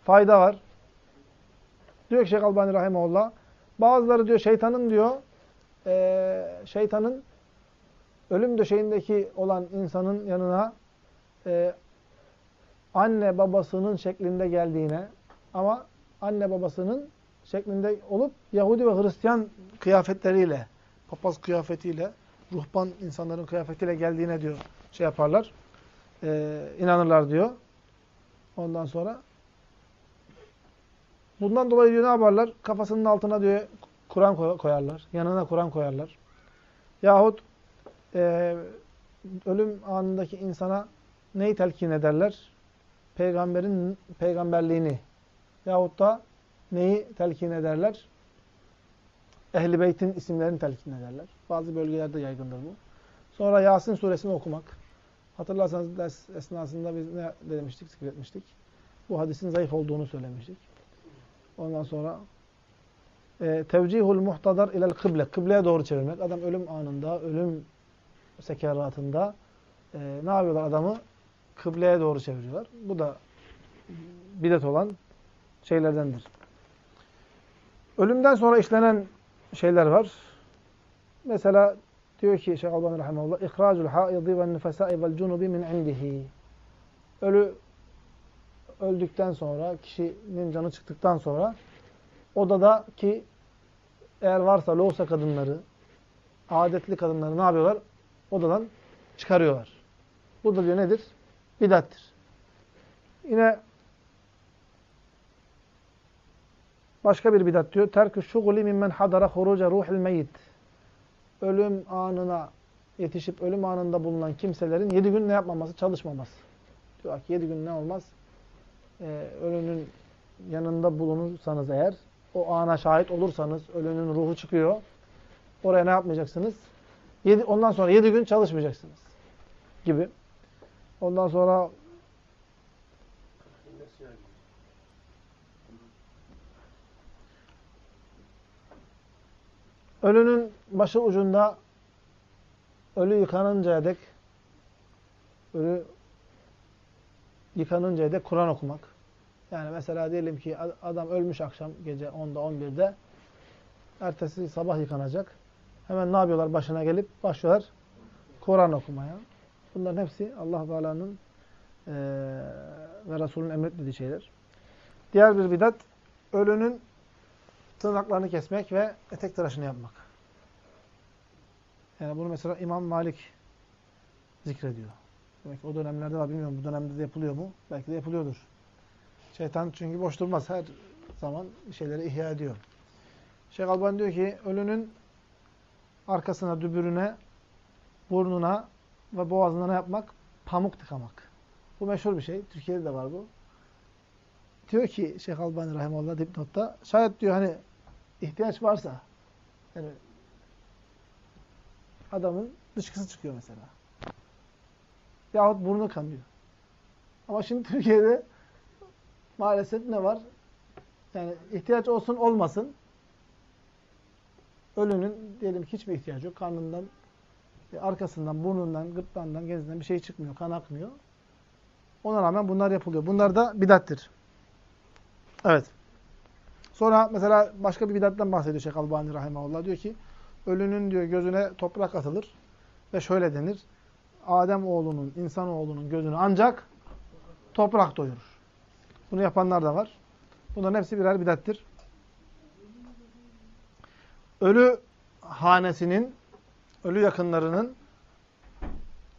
S1: fayda var. Diyor ki Şeyh Albani Rahimahullah, bazıları diyor şeytanın diyor, e, şeytanın ölüm döşeğindeki olan insanın yanına e, anne babasının şeklinde geldiğine ama anne babasının şeklinde olup Yahudi ve Hristiyan kıyafetleriyle, papaz kıyafetiyle, ruhban insanların kıyafetiyle geldiğine diyor şey yaparlar, e, inanırlar diyor. Ondan sonra bundan dolayı diyor ne yaparlar? Kafasının altına diyor Kur'an koyarlar. Yanına Kur'an koyarlar. Yahut e, ölüm anındaki insana neyi telkin ederler? Peygamberin peygamberliğini. Yahut da neyi telkin ederler? Ehl-i Beyt'in isimlerini telkin ederler. Bazı bölgelerde yaygındır bu. Sonra Yasin suresini okumak. Hatırlarsanız ders esnasında biz ne demiştik, zikretmiştik? Bu hadisin zayıf olduğunu söylemiştik. Ondan sonra e, tevcihul muhtadar ilel kıble. Kıbleye doğru çevirmek. Adam ölüm anında, ölüm sekeratında e, ne yapıyorlar adamı? Kıbleye doğru çeviriyorlar. Bu da bidet olan şeylerdendir. Ölümden sonra işlenen şeyler var. Mesela diyor ki Şeyh Albani Rahimahullah İhracul haidi ve nüfesai vel cunubi min indihi Ölü öldükten sonra, kişinin canı çıktıktan sonra odada ki eğer varsa loğusa kadınları, adetli kadınları ne yapıyorlar? Odadan çıkarıyorlar. Bu da diyor nedir? Bidattir. Yine başka bir bidat diyor. Terkü şuguli mimmen hadara huruca ruhil meyit. Ölüm anına yetişip ölüm anında bulunan kimselerin yedi gün ne yapmaması? Çalışmaması. Diyor ki yedi gün ne olmaz? Ee, ölünün yanında bulunursanız eğer, o ana şahit olursanız, ölünün ruhu çıkıyor. Oraya ne yapmayacaksınız? Yedi, ondan sonra yedi gün çalışmayacaksınız. Gibi. Ondan sonra ölünün başı ucunda ölü yıkanıncaya dek ölü yıkanıncaya dek Kur'an okumak. Yani mesela diyelim ki adam ölmüş akşam gece 10'da 11'de ertesi sabah yıkanacak. Hemen ne yapıyorlar başına gelip başlıyorlar Kur'an okumaya. Bunların hepsi Allah Teala'nın e, ve Resulünün emretmediği şeyler. Diğer bir bidat ölünün tırnaklarını kesmek ve etek tıraşını yapmak. Yani bunu mesela İmam Malik zikrediyor. Demek ki o dönemlerde var. Bilmiyorum bu dönemde de yapılıyor mu? Belki de yapılıyordur. Şeytan çünkü boş durmaz. Her zaman şeyleri ihya ediyor. Şeyh Albani diyor ki ölünün arkasına, dübürüne, burnuna ve boğazına ne yapmak? Pamuk tıkamak. Bu meşhur bir şey. Türkiye'de de var bu. Diyor ki Şeyh Albani Rahimallah dipnotta şayet diyor hani ihtiyaç varsa yani adamın dışkısı çıkıyor mesela. Yahut burnu kanıyor. Ama şimdi Türkiye'de maalesef ne var? Yani ihtiyaç olsun olmasın ölünün diyelim ki hiçbir ihtiyacı yok. Karnından, e, arkasından, burnundan, gırtlağından, genzinden bir şey çıkmıyor, kan akmıyor. Ona rağmen bunlar yapılıyor. Bunlar da bidattir. Evet. Sonra mesela başka bir bidattan bahsediyor Şeyh Albani Rahimahullah. Diyor ki, ölünün diyor gözüne toprak atılır ve şöyle denir. Adem oğlunun, insan oğlunun gözünü ancak toprak doyurur. Bunu yapanlar da var. Bunların hepsi birer bidattir. Ölü hanesinin, ölü yakınlarının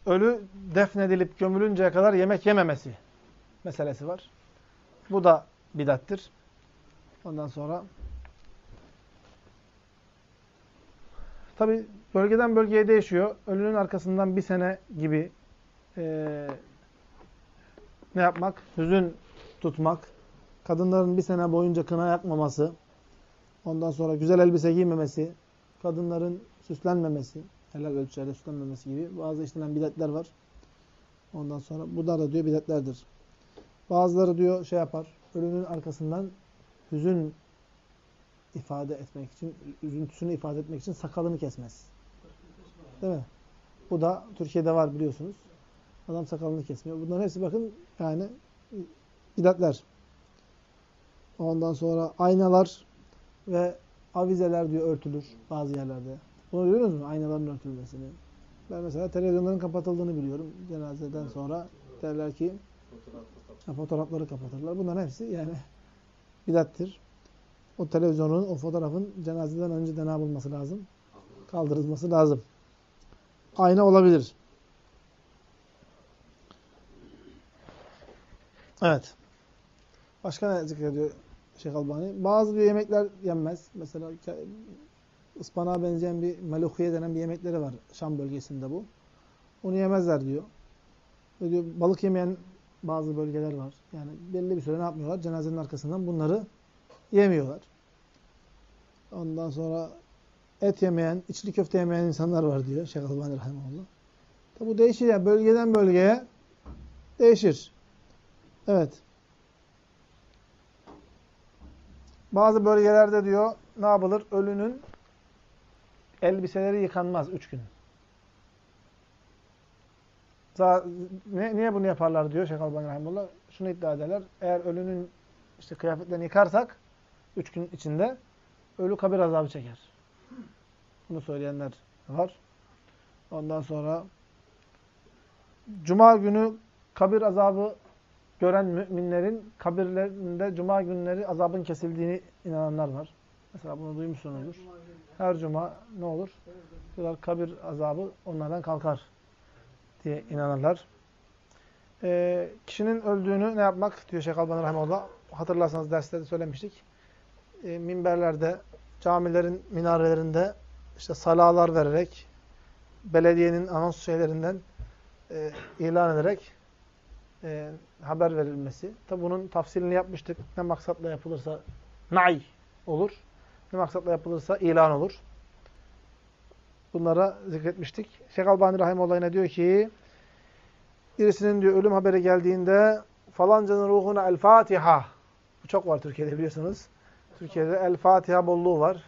S1: ölü defnedilip gömülünceye kadar yemek yememesi meselesi var. Bu da bidattir. Ondan sonra tabi bölgeden bölgeye değişiyor. Ölünün arkasından bir sene gibi e, ne yapmak? Hüzün tutmak. Kadınların bir sene boyunca kına yakmaması. Ondan sonra güzel elbise giymemesi. Kadınların süslenmemesi. Helal ölçülerde süslenmemesi gibi bazı işlenen bidatler var. Ondan sonra bu da, da diyor bidatlerdir. Bazıları diyor şey yapar. Ölünün arkasından hüzün ifade etmek için, üzüntüsünü ifade etmek için sakalını kesmez. Değil mi? Bu da Türkiye'de var biliyorsunuz. Adam sakalını kesmiyor. Bunların hepsi bakın yani bidatler. Ondan sonra aynalar ve avizeler diyor örtülür bazı yerlerde. Bunu biliyorsunuz mu? Aynaların örtülmesini. Ben mesela televizyonların kapatıldığını biliyorum. Cenazeden sonra derler ki fotoğrafları kapatırlar. Bunların hepsi yani bidattir. O televizyonun, o fotoğrafın cenazeden önce ne yapılması lazım? Kaldırılması lazım. Ayna olabilir. Evet. Başka ne zikrediyor Şeyh Albani? Bazı diyor yemekler yenmez. Mesela ıspanağa benzeyen bir meluhiye denen bir yemekleri var. Şam bölgesinde bu. Onu yemezler diyor. Ve diyor balık yemeyen bazı bölgeler var. Yani belli bir süre ne yapmıyorlar? Cenazenin arkasından bunları yemiyorlar. Ondan sonra et yemeyen, içli köfte yemeyen insanlar var diyor Şeyh Albani Rahimahullah. Tabi bu değişir ya. Yani. Bölgeden bölgeye değişir. Evet. Bazı bölgelerde diyor ne yapılır? Ölünün elbiseleri yıkanmaz üç gün. Niye bunu yaparlar diyor Şeyh Albani Rahimullah. Şunu iddia ederler. Eğer ölünün işte kıyafetlerini yıkarsak üç gün içinde ölü kabir azabı çeker. Bunu söyleyenler var. Ondan sonra Cuma günü kabir azabı gören müminlerin kabirlerinde cuma günleri azabın kesildiğini inananlar var. Mesela bunu duymuşsunuzdur. Her cuma ne olur? Diyorlar kabir azabı onlardan kalkar diye inanırlar. Ee, kişinin öldüğünü ne yapmak diyor Şeyh Albani Rahimahullah. Hatırlarsanız derslerde söylemiştik. Ee, minberlerde, camilerin minarelerinde işte salalar vererek, belediyenin anons şeylerinden e, ilan ederek e, haber verilmesi. Tabi bunun tafsilini yapmıştık. Ne maksatla yapılırsa nay olur. Ne maksatla yapılırsa ilan olur. Bunlara zikretmiştik. Şeyh Albani Rahimullah ne diyor ki birisinin diyor ölüm haberi geldiğinde falancanın ruhuna el Fatiha. Bu çok var Türkiye'de biliyorsunuz. Türkiye'de el Fatiha bolluğu var.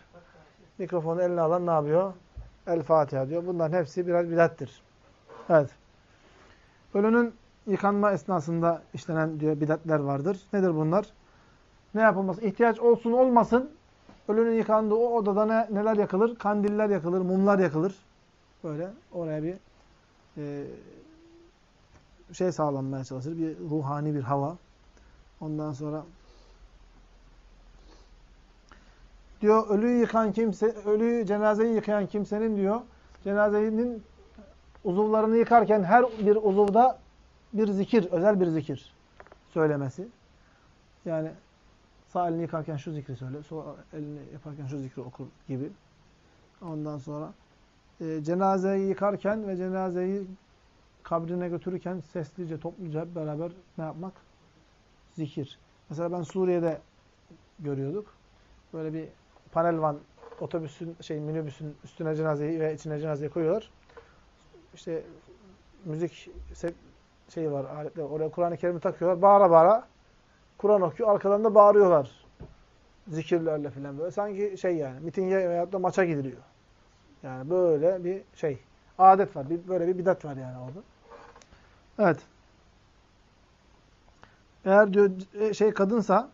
S1: Mikrofonu eline alan ne yapıyor? El Fatiha diyor. Bunların hepsi biraz bidattir. Evet. Ölünün yıkanma esnasında işlenen diyor bidatler vardır. Nedir bunlar? Ne yapılması? İhtiyaç olsun olmasın ölünün yıkandığı o odada ne, neler yakılır? Kandiller yakılır, mumlar yakılır. Böyle oraya bir e, şey sağlanmaya çalışır. Bir ruhani bir hava. Ondan sonra diyor ölüyü yıkan kimse, ölüyü cenazeyi yıkayan kimsenin diyor cenazenin uzuvlarını yıkarken her bir uzuvda bir zikir, özel bir zikir söylemesi. Yani sağ elini yıkarken şu zikri söyle, sol elini yaparken şu zikri okur gibi. Ondan sonra e, cenazeyi yıkarken ve cenazeyi kabrine götürürken seslice, topluca hep beraber ne yapmak? Zikir. Mesela ben Suriye'de görüyorduk. Böyle bir panel van otobüsün, şey minibüsün üstüne cenazeyi ve içine cenazeyi koyuyorlar. İşte müzik şey var aletler. Oraya Kur'an-ı Kerim'i takıyorlar. Bağıra bağıra Kur'an okuyor. Arkadan da bağırıyorlar. Zikirlerle filan böyle. Sanki şey yani mitinge veyahut da maça gidiliyor. Yani böyle bir şey. Adet var. Bir, böyle bir bidat var yani orada. Evet. Eğer diyor e, şey kadınsa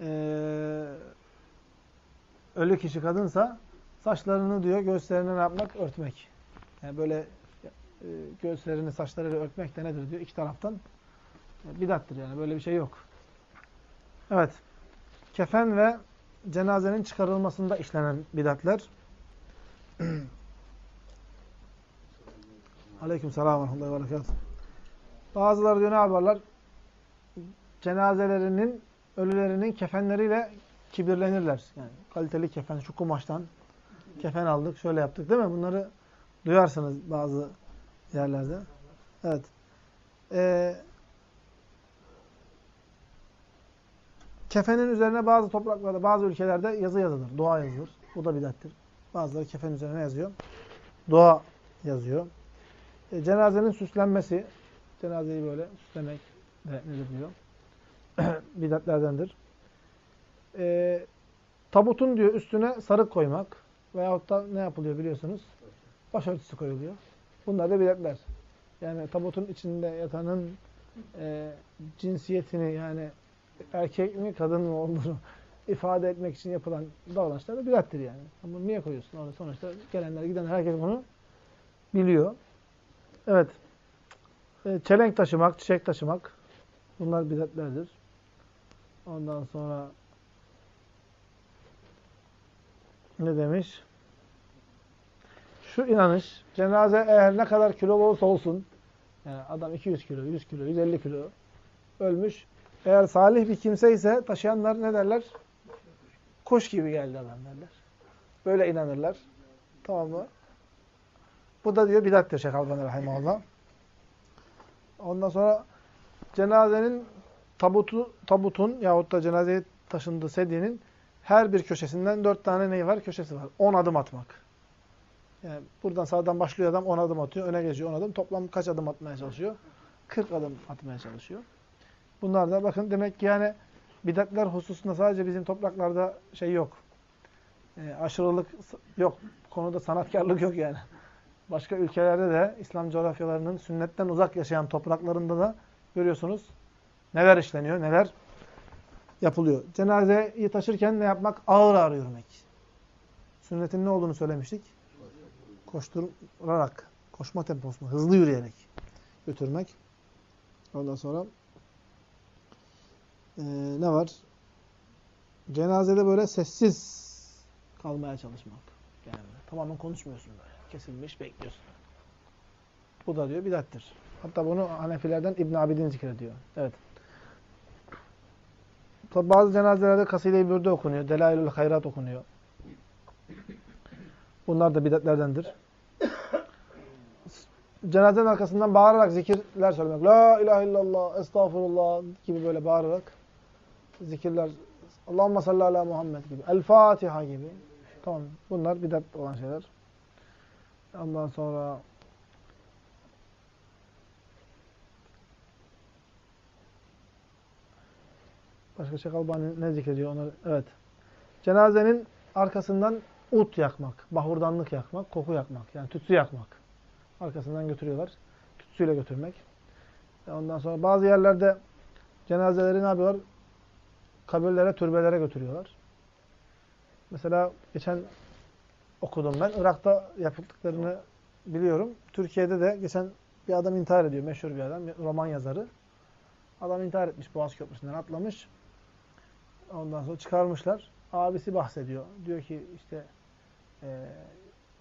S1: ee, ölü kişi kadınsa saçlarını diyor göğüslerine ne yapmak? Örtmek. Yani böyle e, göğüslerini saçlarıyla örtmek de nedir diyor. iki taraftan e, bidattır yani. Böyle bir şey yok. Evet. Kefen ve cenazenin çıkarılmasında işlenen bidatler. Aleyküm selam ve ve Bazıları diyor ne yaparlar? Cenazelerinin, ölülerinin kefenleriyle kibirlenirler. Yani kaliteli kefen, şu kumaştan kefen aldık, şöyle yaptık değil mi? Bunları duyarsınız bazı yerlerde. Evet. Ee, kefenin üzerine bazı topraklarda, bazı ülkelerde yazı yazılır. Dua yazılır. Bu da bidattir. Bazıları kefen üzerine yazıyor. Dua yazıyor. E, cenazenin süslenmesi, cenazeyi böyle süslemek de nedir diyor. Bidatlerdendir. E, tabutun diyor üstüne sarık koymak veyahut da ne yapılıyor biliyorsunuz? Başörtüsü koyuluyor. Bunlar da biletler. Yani tabutun içinde yatanın e, cinsiyetini yani erkek mi kadın mı olduğunu ifade etmek için yapılan davranışlar da bilettir yani. Ama niye koyuyorsun orada? Sonuçta gelenler gidenler herkes bunu biliyor. Evet. E, çelenk taşımak, çiçek taşımak bunlar biletlerdir. Ondan sonra ne demiş? Şu inanış, cenaze eğer ne kadar kilo olursa olsun, yani adam 200 kilo, 100 kilo, 150 kilo ölmüş. Eğer salih bir kimse ise taşıyanlar ne derler? Kuş gibi geldi adam derler. Böyle inanırlar. Tamam mı? Bu da diyor bidattir Şeyh Albani Rahimahullah. Ondan sonra cenazenin tabutu, tabutun yahut da cenazeye taşındığı sedyenin her bir köşesinden dört tane neyi var? Köşesi var. On adım atmak. Yani buradan sağdan başlıyor adam 10 adım atıyor. Öne geçiyor 10 adım. Toplam kaç adım atmaya çalışıyor? 40 adım atmaya çalışıyor. Bunlar da bakın demek ki yani bidatler hususunda sadece bizim topraklarda şey yok. E, aşırılık yok. Konuda sanatkarlık yok yani. Başka ülkelerde de İslam coğrafyalarının sünnetten uzak yaşayan topraklarında da görüyorsunuz neler işleniyor, neler yapılıyor. Cenazeyi taşırken ne yapmak? Ağır ağır yürümek. Sünnetin ne olduğunu söylemiştik koşturarak, koşma temposunu hızlı yürüyerek götürmek. Ondan sonra e, ne var? Cenazede böyle sessiz kalmaya çalışmak. Yani tamamen konuşmuyorsun böyle. Kesilmiş, bekliyorsun. Bu da diyor bidattir. Hatta bunu Hanefilerden İbn Abidin zikrediyor. Evet. Bazı cenazelerde kaside-i bürde okunuyor. Delailül hayrat okunuyor. Bunlar da bidatlerdendir. cenazenin arkasından bağırarak zikirler söylemek. La ilahe illallah, estağfurullah gibi böyle bağırarak zikirler. Allahümme salli ala Muhammed gibi. El Fatiha gibi. Tamam. Bunlar bidat olan şeyler. Ondan sonra Başka Şeyh Albani ne zikrediyor? Onlar, evet. Cenazenin arkasından ut yakmak, bahurdanlık yakmak, koku yakmak. Yani tütsü yakmak. Arkasından götürüyorlar. Tütsüyle götürmek. Ondan sonra bazı yerlerde cenazeleri ne yapıyorlar? Kabirlere, türbelere götürüyorlar. Mesela geçen okudum ben. Irak'ta yapıldıklarını biliyorum. Türkiye'de de geçen bir adam intihar ediyor. Meşhur bir adam. Roman yazarı. Adam intihar etmiş. Boğaz Köprüsü'nden atlamış. Ondan sonra çıkarmışlar. Abisi bahsediyor. Diyor ki işte e,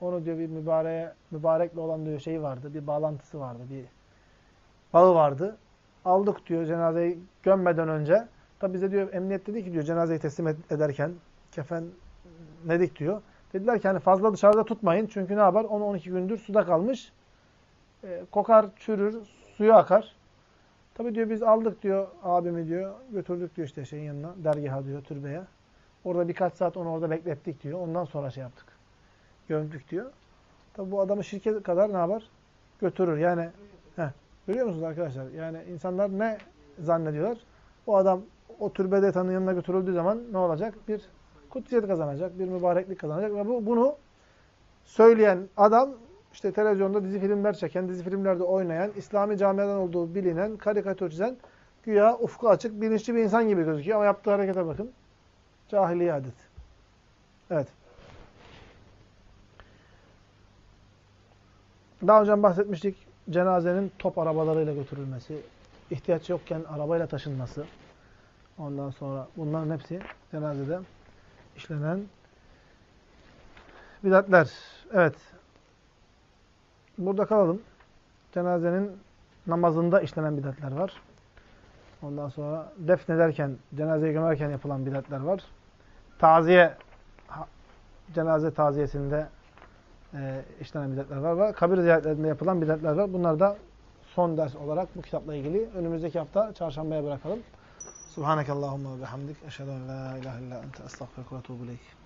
S1: onu diyor bir mübareğe, mübarekle olan diyor şey vardı. Bir bağlantısı vardı. Bir bağı vardı. Aldık diyor cenazeyi gömmeden önce. Tabi bize diyor emniyet dedi ki diyor cenazeyi teslim ederken kefen nedik diyor. Dediler ki hani fazla dışarıda tutmayın. Çünkü ne yapar? 10-12 gündür suda kalmış. E, kokar, çürür, suyu akar. Tabi diyor biz aldık diyor abimi diyor. Götürdük diyor işte şeyin yanına. Dergaha diyor, türbeye. Orada birkaç saat onu orada beklettik diyor. Ondan sonra şey yaptık. Gömdük diyor. Tabi bu adamı şirket kadar ne yapar? Götürür. Yani heh, görüyor musunuz arkadaşlar? Yani insanlar ne zannediyorlar? O adam o türbede yatanın yanına götürüldüğü zaman ne olacak? Bir kutsiyet kazanacak, bir mübareklik kazanacak ve bu bunu söyleyen adam işte televizyonda dizi filmler çeken, dizi filmlerde oynayan, İslami camiadan olduğu bilinen, karikatür çizen, güya ufku açık, bilinçli bir insan gibi gözüküyor ama yaptığı harekete bakın. Cahiliye adet. Evet. Daha önce bahsetmiştik. Cenazenin top arabalarıyla götürülmesi, ihtiyaç yokken arabayla taşınması. Ondan sonra bunların hepsi cenazede işlenen bidatler. Evet. Burada kalalım. Cenazenin namazında işlenen bidatler var. Ondan sonra defnederken, cenazeyi gömerken yapılan bidatler var. Taziye, cenaze taziyesinde e, işlenen bidatler var. var. Kabir ziyaretlerinde yapılan bidatler var. Bunlar da son ders olarak bu kitapla ilgili. Önümüzdeki hafta çarşambaya bırakalım. Subhanakallahumma ve bihamdik. Eşhedü en la ilahe illa ente estağfirullah ve.